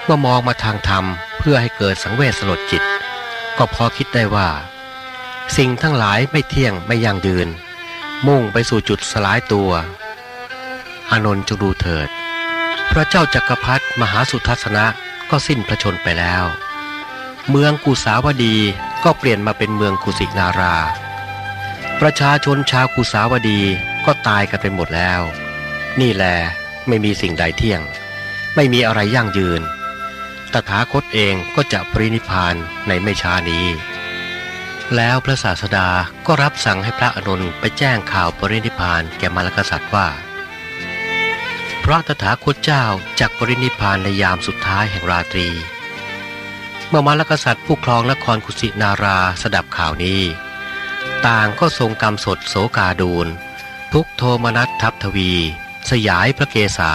S1: เมื่อมองมาทางธรรมเพื่อให้เกิดสังเวชสลดจิต ก็พอคิดได้ว่า สิ่งทั้งหลายไม่เที่ยงไม่ยั่งยืน มุ่งไปสู่จุดสลายตัวอานนท์จงดูเถิด พระเจ้าจักรพรรดิมหาสุทัศนะก็สิ้นพระชนไปแล้ว เมืองกุสาวดีก็เปลี่ยนมาเป็นเมืองกุสินารา ประชาชนชาวกุสาวดีก็ตายกันไปหมดแล้ว นี่แหละไม่มีสิ่งใดเที่ยง ไม่มีอะไรยั่งยืน ตถาคตเองก็จะปรินิพานในไม่ช้านี้ แล้วพระศาสดาก็รับสั่งให้พระอนุนไปแจ้งข่าวปรินิพานแก่มารกษัตริย์ว่า พระตถาคตเจ้าจากปรินิพานในยามสุดท้ายแห่งราตรี เมื่อมารกษัตริย์ผู้ครองนครกุสินาราสดับข่าวนี้ ต่างก็ทรงกรรมสดโสกาดูลทุกโทมนัสทัพทวี สยายพระเกศา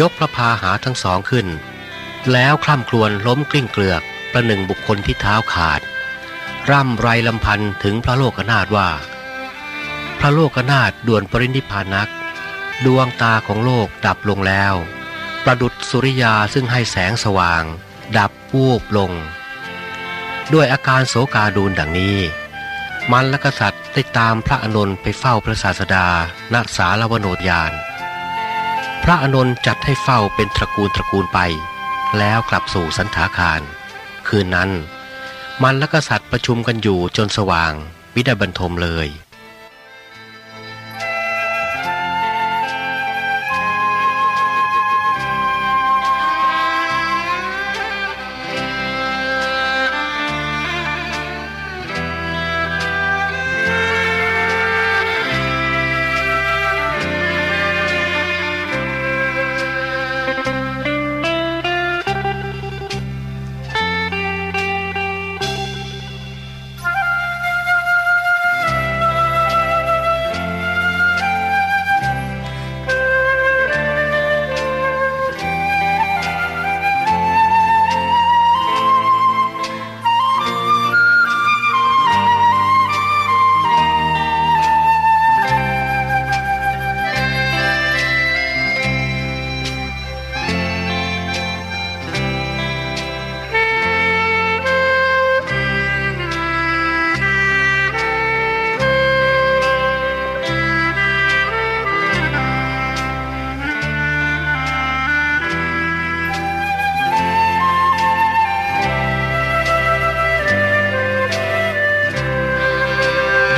S1: ยกพระพาหาทั้งสองขึ้น แล้วคล่ำครวญล้มกลิ้งเกลือกประหนึ่งบุคคลที่เท้าขาด ร่ำไรลำพันถึงพระโลกนาถว่า พระโลกนาถด่วนปรินิพานัก ดวงตาของโลกดับลงแล้ว ประดุดสุริยาซึ่งให้แสงสว่าง ดับวูบลง ด้วยอาการโศกาดูลดังนี้ มันและกษัตริย์ได้ตามพระอานนท์ไปเฝ้าพระศาสดาณสาลวโนทยาน พระอานนท์จัดให้เฝ้าเป็นตระกูลตระกูลไป แล้วกลับสู่สันถาคาร คืนนั้น มันและกษัตริย์ประชุมกันอยู่จนสว่าง วิดาบรรทมเลย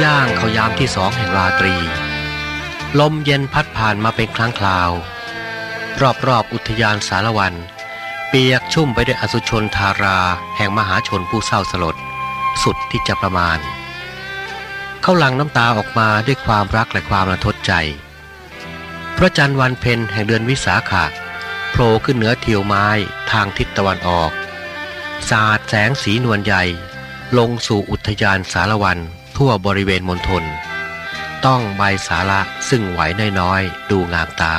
S1: ย่างเขายามที่สองแห่งราตรี ลมเย็นพัดผ่านมาเป็นครั้งคราว รอบๆอุทยานสารวัน เปียกชุ่มไปด้วยอสุชนทาราแห่งมหาชนผู้เศร้าสลด สุดที่จะประมาณ เขาหลั่งน้ำตาออกมาด้วยความรักและความระทดใจ พระจันทร์วันเพ็ญแห่งเดือนวิสาขะโผล่ขึ้นเหนือเทียวไม้ทางทิศตะวันออก สาดแสงสีนวลใหญ่ ลงสู่อุทยานสารวัน ทั่วบริเวณมณฑลต้องใบสาระซึ่งไหวน้อยๆ ดูงามตา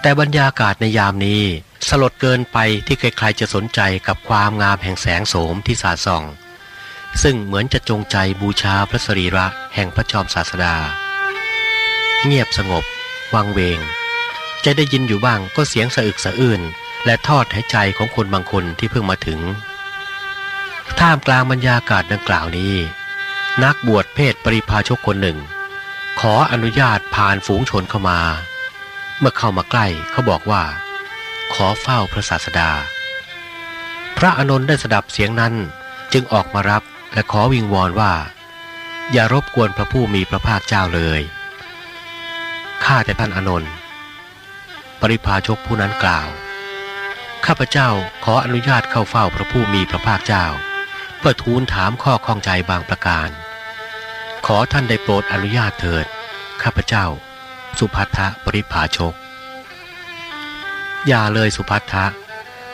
S1: แต่บรรยากาศในยามนี้ สลดเกินไปที่ใครๆจะสนใจกับความงามแห่งแสงโสมที่สาดส่อง ซึ่งเหมือนจะจงใจบูชาพระสรีระแห่งพระจอมศาสดา เงียบสงบ วังเวง จะได้ยินอยู่บ้างก็เสียงสะอึกสะอื้นและทอดหายใจของคนบางคนที่เพิ่งมาถึง ท่ามกลางบรรยากาศดังกล่าวนี้ นักบวชเพศปริพาชกคนหนึ่ง ขออนุญาตผ่านฝูงชนเข้ามา เมื่อเข้ามาใกล้เขาบอกว่า ขอเฝ้าพระศาสดา พระอนนท์ได้สดับเสียงนั้นจึงออกมารับและขอวิงวอนว่า อย่ารบกวนพระผู้มีพระภาคเจ้าเลยข้าแต่ท่านอนนท์ปริพาชกผู้นั้นกล่าว ข้าพเจ้าขออนุญาตเข้าเฝ้าพระผู้มีพระภาคเจ้า เพื่อทูลถามข้อข้องใจบางประการ ขอท่านได้โปรดอนุญาตเถิด ข้าพเจ้า สุพัทธะปริภาชก อย่าเลยสุพัทธะ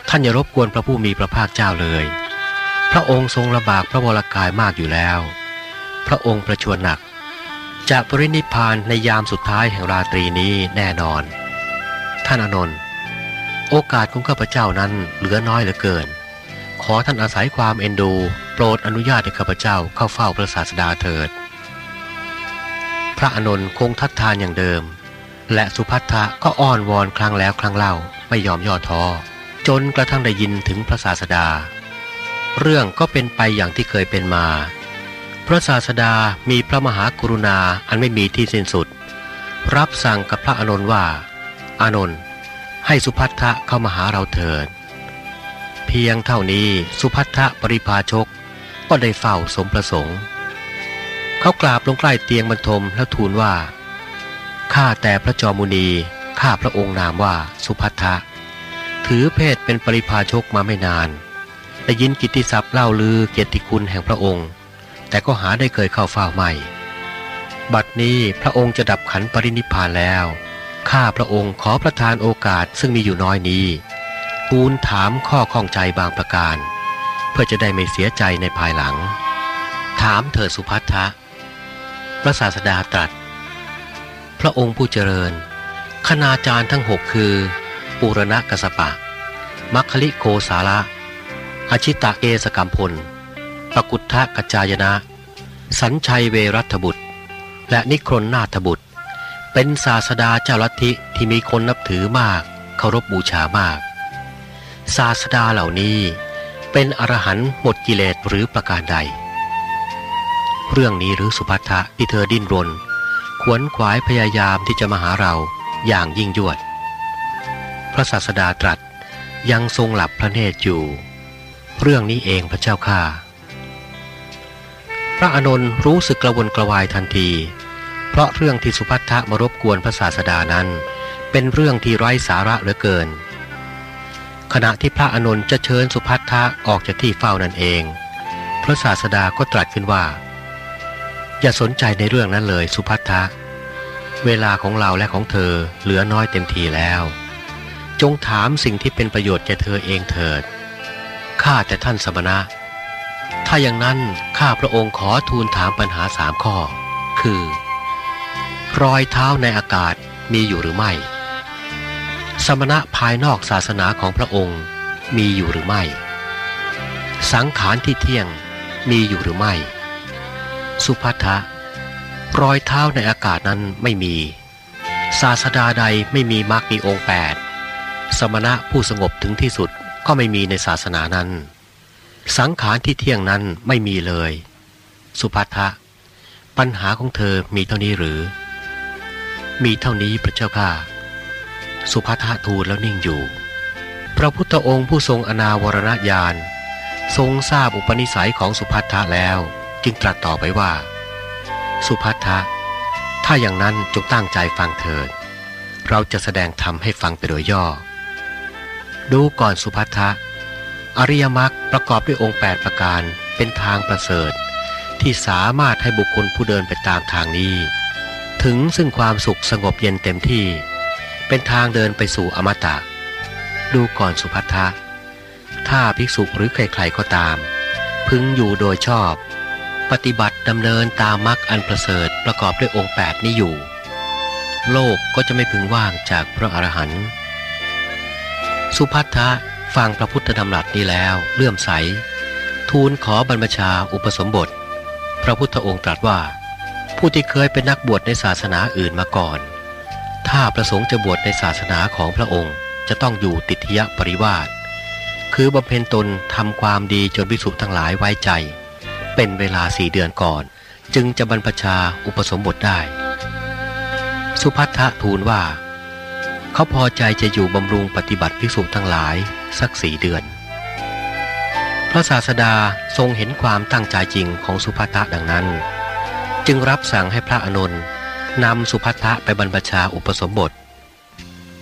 S1: ท่านอย่ารบกวนพระผู้มีพระภาคเจ้าเลย พระองค์ทรงระบากพระวรากายมากอยู่แล้ว พระองค์ประชวรหนัก จะปรินิพานในยามสุดท้ายแห่งราตรีนี้แน่นอน ท่านอนนท์โอกาสของข้าพเจ้านั้นเหลือน้อยเหลือเกิน ขอท่านอาศัยความเอ็นดู โปรดอนุญาตให้ข้าพเจ้าเข้าเฝ้าพระศาสดาเถิด ระอนนท์คงทัดทานอย่างเดิม และสุพัทธะก็อ้อนวอนครั้งแล้วครั้งเล่าไม่ยอมย่อท้อจนกระทั่งได้ยินถึงพระศาสดา เรื่องก็เป็นไปอย่างที่เคยเป็นมา พระศาสดามีพระมหากรุณาอันไม่มีที่สิ้นสุด รับสั่งกับพระอนนท์ว่า อานนท์ให้สุพัทธะเข้ามาหาเราเถิด เพียงเท่านี้สุพัทธะปริพาชกก็ได้เฝ้าสมประสงค์ เขากราบลงใกล้เตียงบรรทมแล้วทูลว่า ข้าแต่พระจอมุนี ข้าพระองค์นามว่าสุพัทธะ ถือเพศเป็นปริพาชกมาไม่นาน ได้ยินกิตติศัพท์เล่าลือเกียรติคุณแห่งพระองค์ แต่ก็หาได้เคยเข้าเฝ้าไม่ บัดนี้พระองค์จะดับขันปรินิพพานแล้ว ข้าพระองค์ขอประทานโอกาสซึ่งมีอยู่น้อยนี้ทูลถามข้อข้องใจบางประการ เพื่อจะได้ไม่เสียใจในภายหลัง ถามเถิดสุพัทธะ พระศาสดาตรัส พระองค์ผู้เจริญ คณาจารย์ทั้งหกคือ ปุรณกัสปะ มัคคลิโกสาระอชิตะเอสกัมพล ปกุทธกัจจายนะ สัญชัยเวรัตบุตร และนิครนนาถบุตร เป็นศาสดาเจ้าลัทธิที่มีคนนับถือมาก เคารพบบูชามาก ศาสดาเหล่านี้เป็นอรหันต์หมดกิเลสหรือประการใด เรื่องนี้หรือสุภัททะที่เธอดิ้นรน ขวนขวายพยายามที่จะมาหาเราอย่างยิ่งยวด พระศาสดาตรัสยังทรงหลับพระเนตรอยู่ เรื่องนี้เองพระเจ้าข้าพระอานนท์รู้สึกกระวนกระวายทันที เพราะเรื่องที่สุภัททะมารบกวนพระศาสดานั้น เป็นเรื่องที่ไร้สาระเหลือเกิน ขณะที่พระอานนท์จะเชิญสุภัททะออกจากที่เฝ้านั่นเอง พระศาสดาก็ตรัสขึ้นว่า อย่าสนใจในเรื่องนั้นเลยสุภัททะเวลาของเราและของเธอเหลือน้อยเต็มทีแล้ว จงถามสิ่งที่เป็นประโยชน์แก่เธอเองเถิด ข้าแต่ท่านสมณะ ถ้าอย่างนั้นข้าพระองค์ขอทูลถามปัญหาสามข้อ คือ รอยเท้าในอากาศมีอยู่หรือไม่ สมณะภายนอกศาสนาของพระองค์มีอยู่หรือไม่ สังขารที่เที่ยงมีอยู่หรือไม่ สุภัททะรอยเท้าในอากาศนั้นไม่มี ศาสดาใดไม่มีมรรคมีองค์แปดสมณะผู้สงบถึงที่สุดก็ไม่มีในศาสนานั้น สังขารที่เที่ยงนั้นไม่มีเลย สุภัททะปัญหาของเธอมีเท่านี้หรือ มีเท่านี้พระเจ้าค่ะ สุภัททะทูลแล้วนิ่งอยู่ พระพุทธองค์ผู้ทรงอนาวรณญาณ ทรงทราบอุปนิสัยของสุภัททะแล้ว จึงตรัสต่อไปว่า สุภัททะถ้าอย่างนั้นจงตั้งใจฟังเถิด เราจะแสดงธรรมให้ฟังไปโดยย่อ ดูก่อนสุภัททะอริยมรรคประกอบด้วยองค์ 8 ประการเป็นทางประเสริฐ ที่สามารถให้บุคคลผู้เดินไปตามทางนี้ ถึงซึ่งความสุขสงบเย็นเต็มที่ เป็นทางเดินไปสู่อมตะ ดูก่อนสุภัททะถ้าภิกษุหรือใครๆก็ตาม พึงอยู่โดยชอบ ปฏิบัติดำเนินตามมรรคอันประเสริฐประกอบด้วยองค์ 8 นี้อยู่ โลกก็จะไม่พึงว่างจากพระอรหันต์สุภัททะฟังพระพุทธดำรัสนี้แล้วเลื่อมใส ทูลขอบรรพชาอุปสมบท พระพุทธองค์ตรัสว่า ผู้ที่เคยเป็นนักบวชในศาสนาอื่นมาก่อน ถ้าประสงค์จะบวชในศาสนาของพระองค์จะต้องอยู่ติทยปริวาสคือบำเพ็ญตนทำความดีจนวิสุทั้งหลายไว้ใจ เป็นเวลาสี่เดือนก่อน จึงจะบรรพชาอุปสมบทได้ สุพัทธะทูลว่า เขาพอใจจะอยู่บำรุงปฏิบัติภิกษุทั้งหลายสักสี่เดือน พระศาสดาทรงเห็นความตั้งใจจริงของสุภัททะดังนั้น จึงรับสั่งให้พระอานนท์นำสุภัททะไปบรรพชาอุปสมบท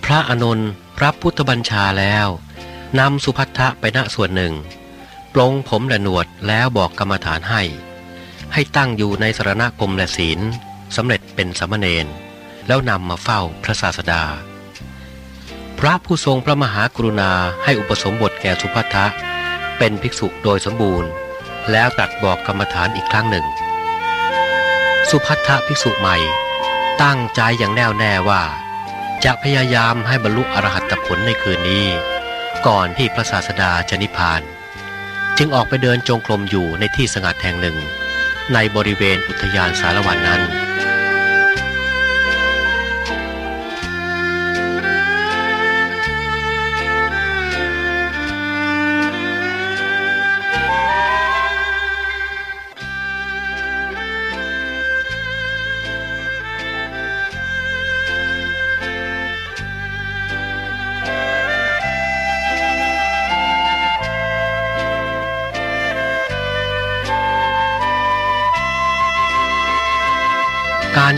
S1: พระอานนท์รับพุทธบัญชาแล้วนำสุภัททะไปณส่วนหนึ่ง ปลงผมและหนวดแล้วบอกกรรมฐานให้ ให้ตั้งอยู่ในสรณกรมและศีลสำเร็จเป็นสมณเณรแล้วนำมาเฝ้าพระศาสดา พระผู้ทรงพระมหากรุณาให้อุปสมบทแก่สุภัทะเป็นภิกษุโดยสมบูรณ์ แล้วตรัสบอกกรรมฐานอีกครั้งหนึ่ง สุภัททะภิกษุใหม่ ตั้งใจอย่างแน่วแน่ว่า จะพยายามให้บรรลุอรหัตผลในคืนนี้ ก่อนที่พระศาสดาจะนิพพาน จึงออกไปเดินจงกรมอยู่ในที่สงัดแห่งหนึ่ง ในบริเวณอุทยานสารวันนั้น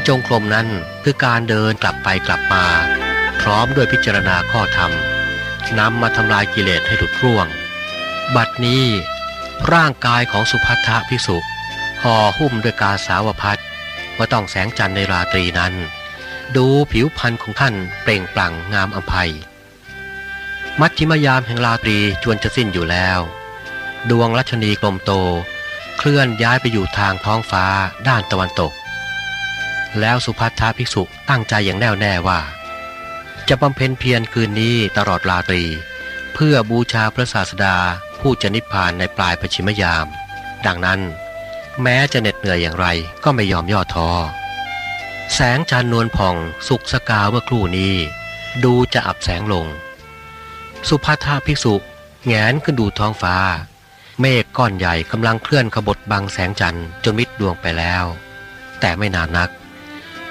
S1: จงกรมนั้นคือการเดินกลับไปกลับมา พร้อมด้วยพิจารณาข้อธรรมนำมาทำลายกิเลสให้หลุดร่วง บัดนี้ร่างกายของสุภัททะพิสุห่อหุ้มด้วยกาสาวพัดว่าต้องแสงจันทร์ในราตรีนั้น ดูผิวพรรณของท่านเปล่งปลั่งงามอัมภัย มัชชิมยามแห่งราตรีจวนจะสิ้นอยู่แล้ว ดวงรัชนีกลมโต เคลื่อนย้ายไปอยู่ทางท้องฟ้าด้านตะวันตก แล้วสุภัททาภิกษุตั้งใจอย่างแน่วแน่ว่า จะบำเพ็ญเพียรคืนนี้ตลอดราตรี เพื่อบูชาพระศาสดาผู้จะนิพพานในปลายปชิมยาม ดังนั้น แม้จะเหน็ดเหนื่อยอย่างไรก็ไม่ยอมย่อท้อแสงจันทร์นวลผ่องสุกสกาวเมื่อครู่นี้ ดูจะอับแสงลง สุภัททาภิกษุแงนขึ้นดูท้องฟ้า เมฆก้อนใหญ่กำลังเคลื่อนขบถบังแสงจันทร์จนมิดดวงไปแล้ว แต่ไม่นานนัก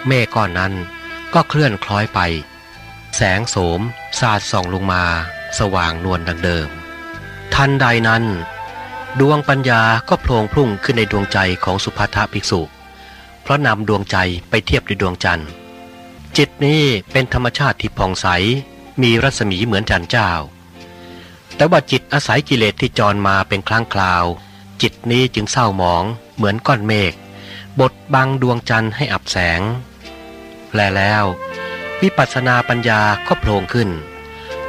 S1: เมฆก้อนนั้นก็เคลื่อนคล้อยไป แสงโสมสาดส่องลงมา สว่างนวลดังเดิม ทันใดนั้น ดวงปัญญาก็โผล่พุ่งขึ้นในดวงใจของสุภัทภิกษุ เพราะนำดวงใจไปเทียบด้วยดวงจันทร์ จิตนี้เป็นธรรมชาติที่ผ่องใส มีรัศมีเหมือนจันทร์เจ้า แต่ว่าจิตอาศัยกิเลสที่จรมาเป็นครั้งคราว จิตนี้จึงเศร้าหมองเหมือนก้อนเมฆบดบังดวงจันทร์ให้อับแสง แลแล้ว วิปัสสนาปัญญาก็โผล่ขึ้น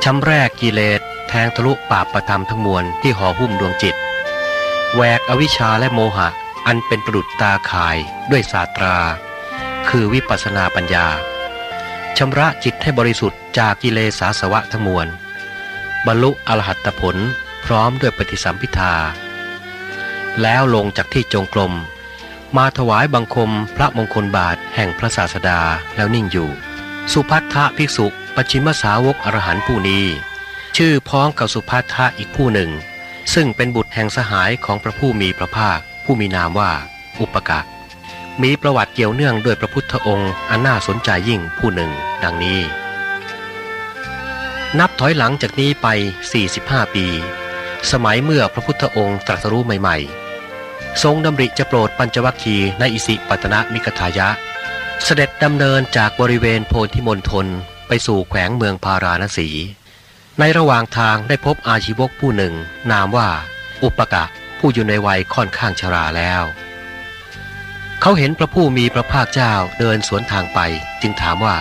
S1: ชำแรกกิเลสแทงทะลุปาปประธรรมทั้งมวลที่ห่อหุ้มดวงจิตแหวกอวิชชาและโมหะอันเป็นประดุจตาข่ายด้วยศาสตรา คือวิปัสสนาปัญญาชำระจิตให้บริสุทธิ์จากกิเลสาสวะทั้งมวล บรรลุอรหัตผลพร้อมด้วยปฏิสัมพิทา แล้วลงจากที่จงกรม มาถวายบังคมพระมงคลบาทแห่งพระศาสดาแล้วนิ่งอยู่ สุพัทธะภิกษุปชิมสาวกอรหันต์ผู้นี้ ชื่อพ้องกับสุพัทธะอีกผู้หนึ่ง ซึ่งเป็นบุตรแห่งสหายของพระผู้มีพระภาค ผู้มีนามว่า อุปกะมีประวัติเกี่ยวเนื่องด้วยพระพุทธองค์อันน่าสนใจยิ่งผู้หนึ่ง ดังนี้ นับถอยหลังจากนี้ไป 45 ปี สมัยเมื่อพระพุทธองค์ตรัสรู้ใหม่ ๆ ทรงดำริจะโปรดปัญจวัคคีย์ในอิสิปัตนมิกทายะ เสด็จดำเนินจากบริเวณโพธิมณฑลไปสู่แขวงเมืองพาราณสี ในระหว่างทางได้พบอาชีวกผู้หนึ่ง นามว่า อุปกะผู้อยู่ในวัยค่อนข้างชราแล้ว เขาเห็นพระผู้มีพระภาคเจ้าเดินสวนทางไปจึงถามว่า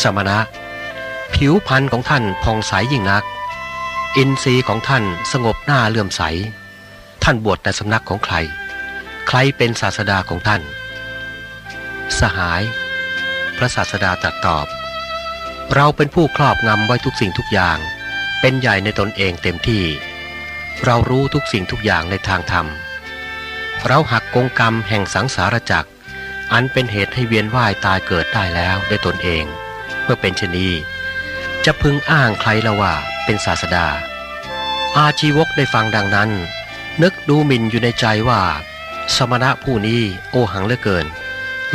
S1: สมณะ ผิวพรรณของท่านผ่องใสยิ่งนัก อินทรีย์ของท่านสงบหน้าเลื่อมใส ท่านบวชในสำนักของใคร ใครเป็นศาสดาของท่าน สหาย พระศาสดาตรัสตอบ เราเป็นผู้ครอบงำไว้ทุกสิ่งทุกอย่าง เป็นใหญ่ในตนเองเต็มที่ เรารู้ทุกสิ่งทุกอย่างในทางธรรม เราหักกงกรรมแห่งสังสารจักร อันเป็นเหตุให้เวียนว่ายตายเกิดได้แล้วด้วยตนเอง เมื่อเป็นชนีจะพึงอ้างใครละว่าเป็นศาสดา อาชีวกได้ฟังดังนั้น นึกดูหมิ่นอยู่ในใจว่า สมณะผู้นี้โอหังเหลือเกิน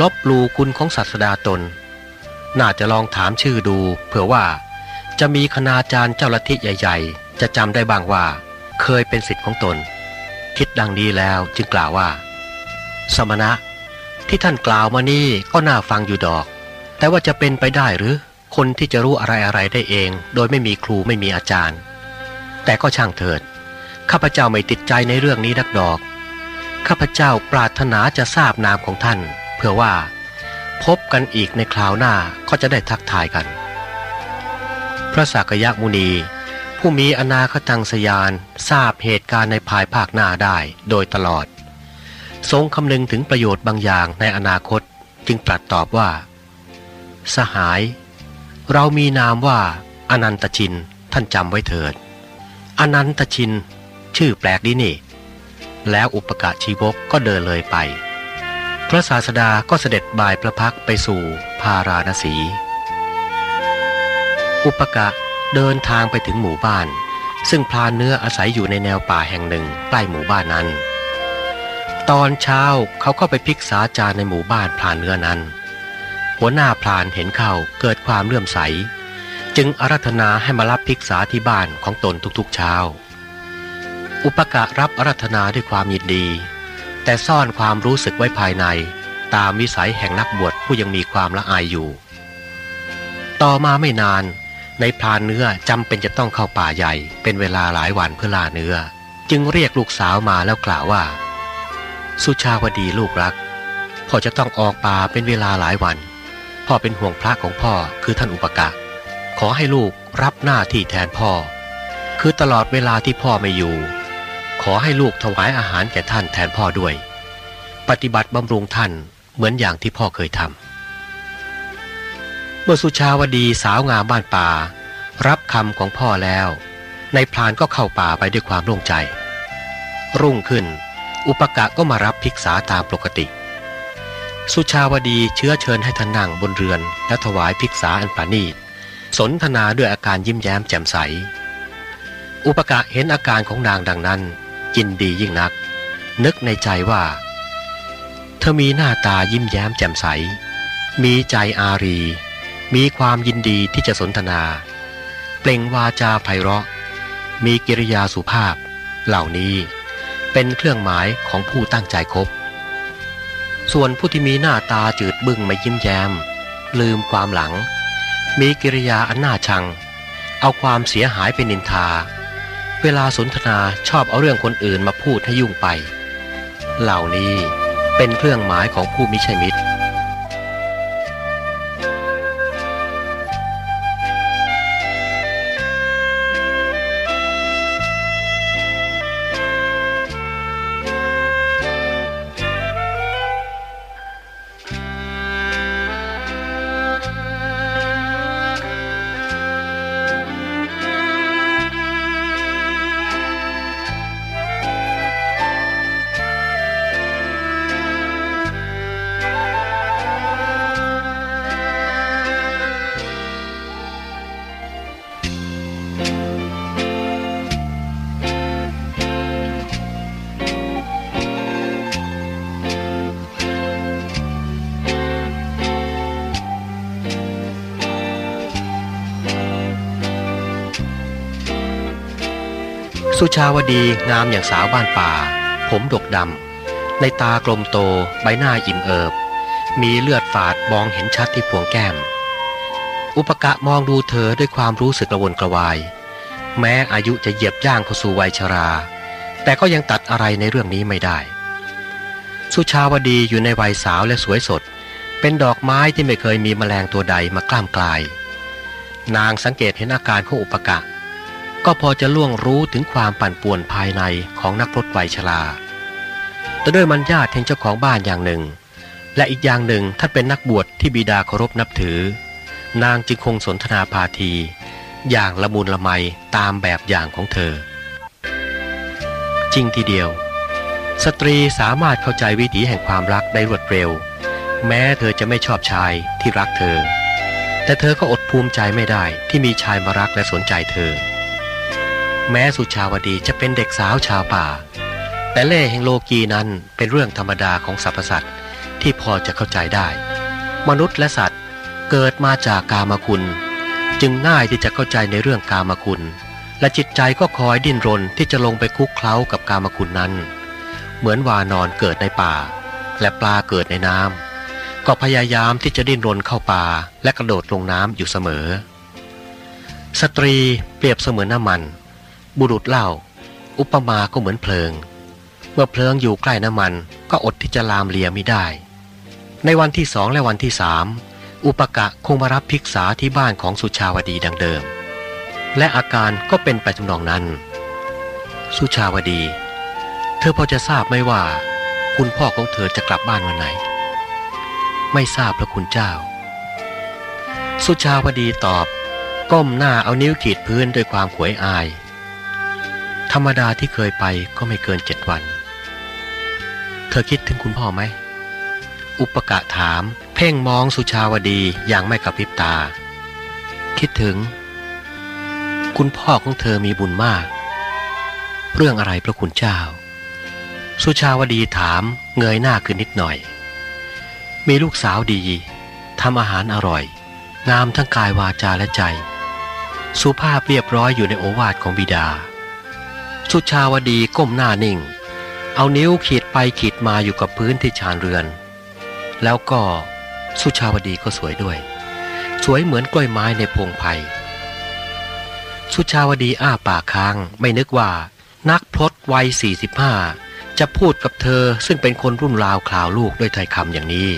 S1: ลบลูคุณของศาสดาตน น่าจะลองถามชื่อดูเผื่อว่า จะมีคณาจารย์เจ้าลัทธิใหญ่ ๆ จะจำได้บ้างว่า เคยเป็นสิทธิ์ของตน คิดดังนี้แล้วจึงกล่าวว่า สมณะที่ท่านกล่าวมานี่ก็น่าฟังอยู่ดอก แต่ว่าจะเป็นไปได้หรือคนที่จะรู้อะไรอะไรได้เอง โดยไม่มีครูไม่มีอาจารย์ แต่ก็ช่างเถิด ข้าพเจ้าไม่ติดใจในเรื่องนี้นักดอก ข้าพเจ้าปรารถนาจะทราบนามของท่าน เพื่อว่า พบกันอีกในคราวหน้าก็จะได้ทักทายกัน พระสักยะมุนี ผู้มีอนาคตังสยานทราบเหตุการณ์ในภายภาคหน้าได้โดยตลอด ทรงคำนึงถึงประโยชน์บางอย่างในอนาคตจึงตรัสตอบว่า สหาย เรามีนามว่า อนันตชินท่านจำไว้เถิด อนันตชิน ชื่อแปลกดีนี่ แล้วอุปกะชีวกก็เดินเลยไป พระศาสดาก็เสด็จบายพระพักไปสู่พาราณสี อุปกะเดินทางไปถึงหมู่บ้าน ซึ่งพลานเนื้ออาศัยอยู่ในแนวป่าแห่งหนึ่งใกล้หมู่บ้านนั้น ตอนเช้าเขาก็ไปพิกษาจารในหมู่บ้านพลานเนื้อนั้น หัวหน้าพลานเห็นเข้าเกิดความเลื่อมใส จึงอารัธนาให้มารับพิกษาที่บ้านของตนทุกๆเช้า อุปกะรับอารัธนาด้วยความยินดี แต่ซ่อนความรู้สึกไว้ภายใน ตามวิสัยแห่งนักบวชผู้ยังมีความละอายอยู่ ต่อมาไม่นาน ในพรานเนื้อจำเป็นจะต้องเข้าป่าใหญ่ เป็นเวลาหลายวันเพื่อล่าเนื้อ จึงเรียกลูกสาวมาแล้วกล่าวว่า สุชาวดีลูกรัก พ่อจะต้องออกป่าเป็นเวลาหลายวัน พ่อเป็นห่วงพระของพ่อคือท่านอุปกะ ขอให้ลูกรับหน้าที่แทนพ่อ คือตลอดเวลาที่พ่อไม่อยู่ ขอให้ลูกถวายอาหารแก่ท่านแทนพ่อด้วย ปฏิบัติบำรุงท่านเหมือนอย่างที่พ่อเคยทำเมื่อสุชาวดีสาวงามบ้านป่า รับคำของพ่อแล้วในพรานก็เข้าป่าไปด้วยความโล่งใจ รุ่งขึ้น อุปกะก็มารับภิกษาตามปกติ สุชาวดีเชื้อเชิญให้ท่านนั่งบนเรือน และถวายภิกษาอันปราณีตสนทนาด้วยอาการยิ้มแย้มแจ่มใส อุปกะเห็นอาการของนางดังนั้น ยินดียิ่งนัก นึกในใจว่า เธอมีหน้าตายิ้มแย้มแจ่มใส มีใจอารี มีความยินดีที่จะสนทนา เปล่งวาจาไพเราะ มีกิริยาสุภาพ เหล่านี้เป็นเครื่องหมายของผู้ตั้งใจคบ ส่วนผู้ที่มีหน้าตาจืดบึ้งไม่ยิ้มแย้ม ลืมความหลัง มีกิริยาอันน่าชัง เอาความเสียหายเป็นนินทา เวลาสนทนาชอบเอาเรื่องคนอื่นมาพูดให้ยุ่งไป เหล่านี้เป็นเครื่องหมายของผู้มิใช่มิตร สุชาวดีงามอย่างสาวบ้านป่า ผมดกดำ ในตากลมโตใบหน้าอิ่มเอิบ มีเลือดฝาดมองเห็นชัดที่พวงแก้ม อุปกะมองดูเธอด้วยความรู้สึกกระวนกระวาย แม้อายุจะเหยียบย่างเข้าสู่วัยชรา แต่ก็ยังตัดอะไรในเรื่องนี้ไม่ได้ สุชาวดีอยู่ในวัยสาวและสวยสด เป็นดอกไม้ที่ไม่เคยมีแมลงตัวใดมากล้ามกลาย นางสังเกตเห็นอาการของอุปกะ ก็พอจะล่วงรู้ถึงความปั่นป่วนภายในของนักพรตวัยชรา แต่ด้วยมันญาติแห่งเจ้าของบ้านอย่างหนึ่ง และอีกอย่างหนึ่งท่านเป็นนักบวชที่บิดาเคารพนับถือ นางจึงคงสนทนาพาที อย่างละมุนละไมตามแบบอย่างของเธอ จริงทีเดียว สตรีสามารถเข้าใจวิถีแห่งความรักได้รวดเร็ว แม้เธอจะไม่ชอบชายที่รักเธอ แต่เธอก็อดภูมิใจไม่ได้ที่มีชายมารักและสนใจเธอ แม้สุชาวดีจะเป็นเด็กสาวชาวป่า แต่เล่ห์แห่งโลกีนั้นเป็นเรื่องธรรมดาของสรรพสัตว์ที่พอจะเข้าใจได้ มนุษย์และสัตว์เกิดมาจากกามคุณ จึงง่ายที่จะเข้าใจในเรื่องกามคุณ และจิตใจก็คอยดิ้นรนที่จะลงไปคุกเคล้ากับกามคุณนั้น เหมือนวานอนเกิดในป่า และปลาเกิดในน้ำก็พยายามที่จะดิ้นรนเข้าป่าและกระโดดลงน้ำอยู่เสมอ สตรีเปรียบเสมือนน้ำมัน บุรุษเล่า อุปมาก็เหมือนเพลิง เมื่อเพลิงอยู่ใกล้น้ำมันก็อดที่จะลามเลียไม่ได้ ในวันที่สองและวันที่สามอุปกะคงมารับภิกษาที่บ้านของสุชาวดีดังเดิม และอาการก็เป็นไปจำนองนั้น สุชาวดี เธอพอจะทราบไหมว่า คุณพ่อของเธอจะกลับบ้านวันไหน ไม่ทราบพระคุณเจ้า สุชาวดีตอบ ก้มหน้าเอานิ้วขีดพื้นด้วยความขวยอาย ธรรมดาที่เคยไปก็ไม่เกินเจ็ดวัน เธอคิดถึงคุณพ่อไหม อุปกะถาม เพ่งมองสุชาวดีอย่างไม่กระพริบตา คิดถึง คุณพ่อของเธอมีบุญมาก เรื่องอะไรพระคุณเจ้า สุชาวดีถามเงยหน้าขึ้นนิดหน่อย มีลูกสาวดีทำอาหารอร่อย งามทั้งกายวาจาและใจ สุภาพเรียบร้อยอยู่ในโอวาทของบิดา สุชาวดีก้มหน้านิ่ง เอานิ้วขีดไปขีดมาอยู่กับพื้นที่ชานเรือน แล้วก็สุชาวดีก็สวยด้วย สวยเหมือนกล้วยไม้ในพงไผ่สุชาวดีอ้าปากค้าง ไม่นึกว่า นักพลดวัย 45 จะพูดกับเธอซึ่งเป็นคนรุ่นราวคราวลูกด้วยถ้อยคำอย่างนี้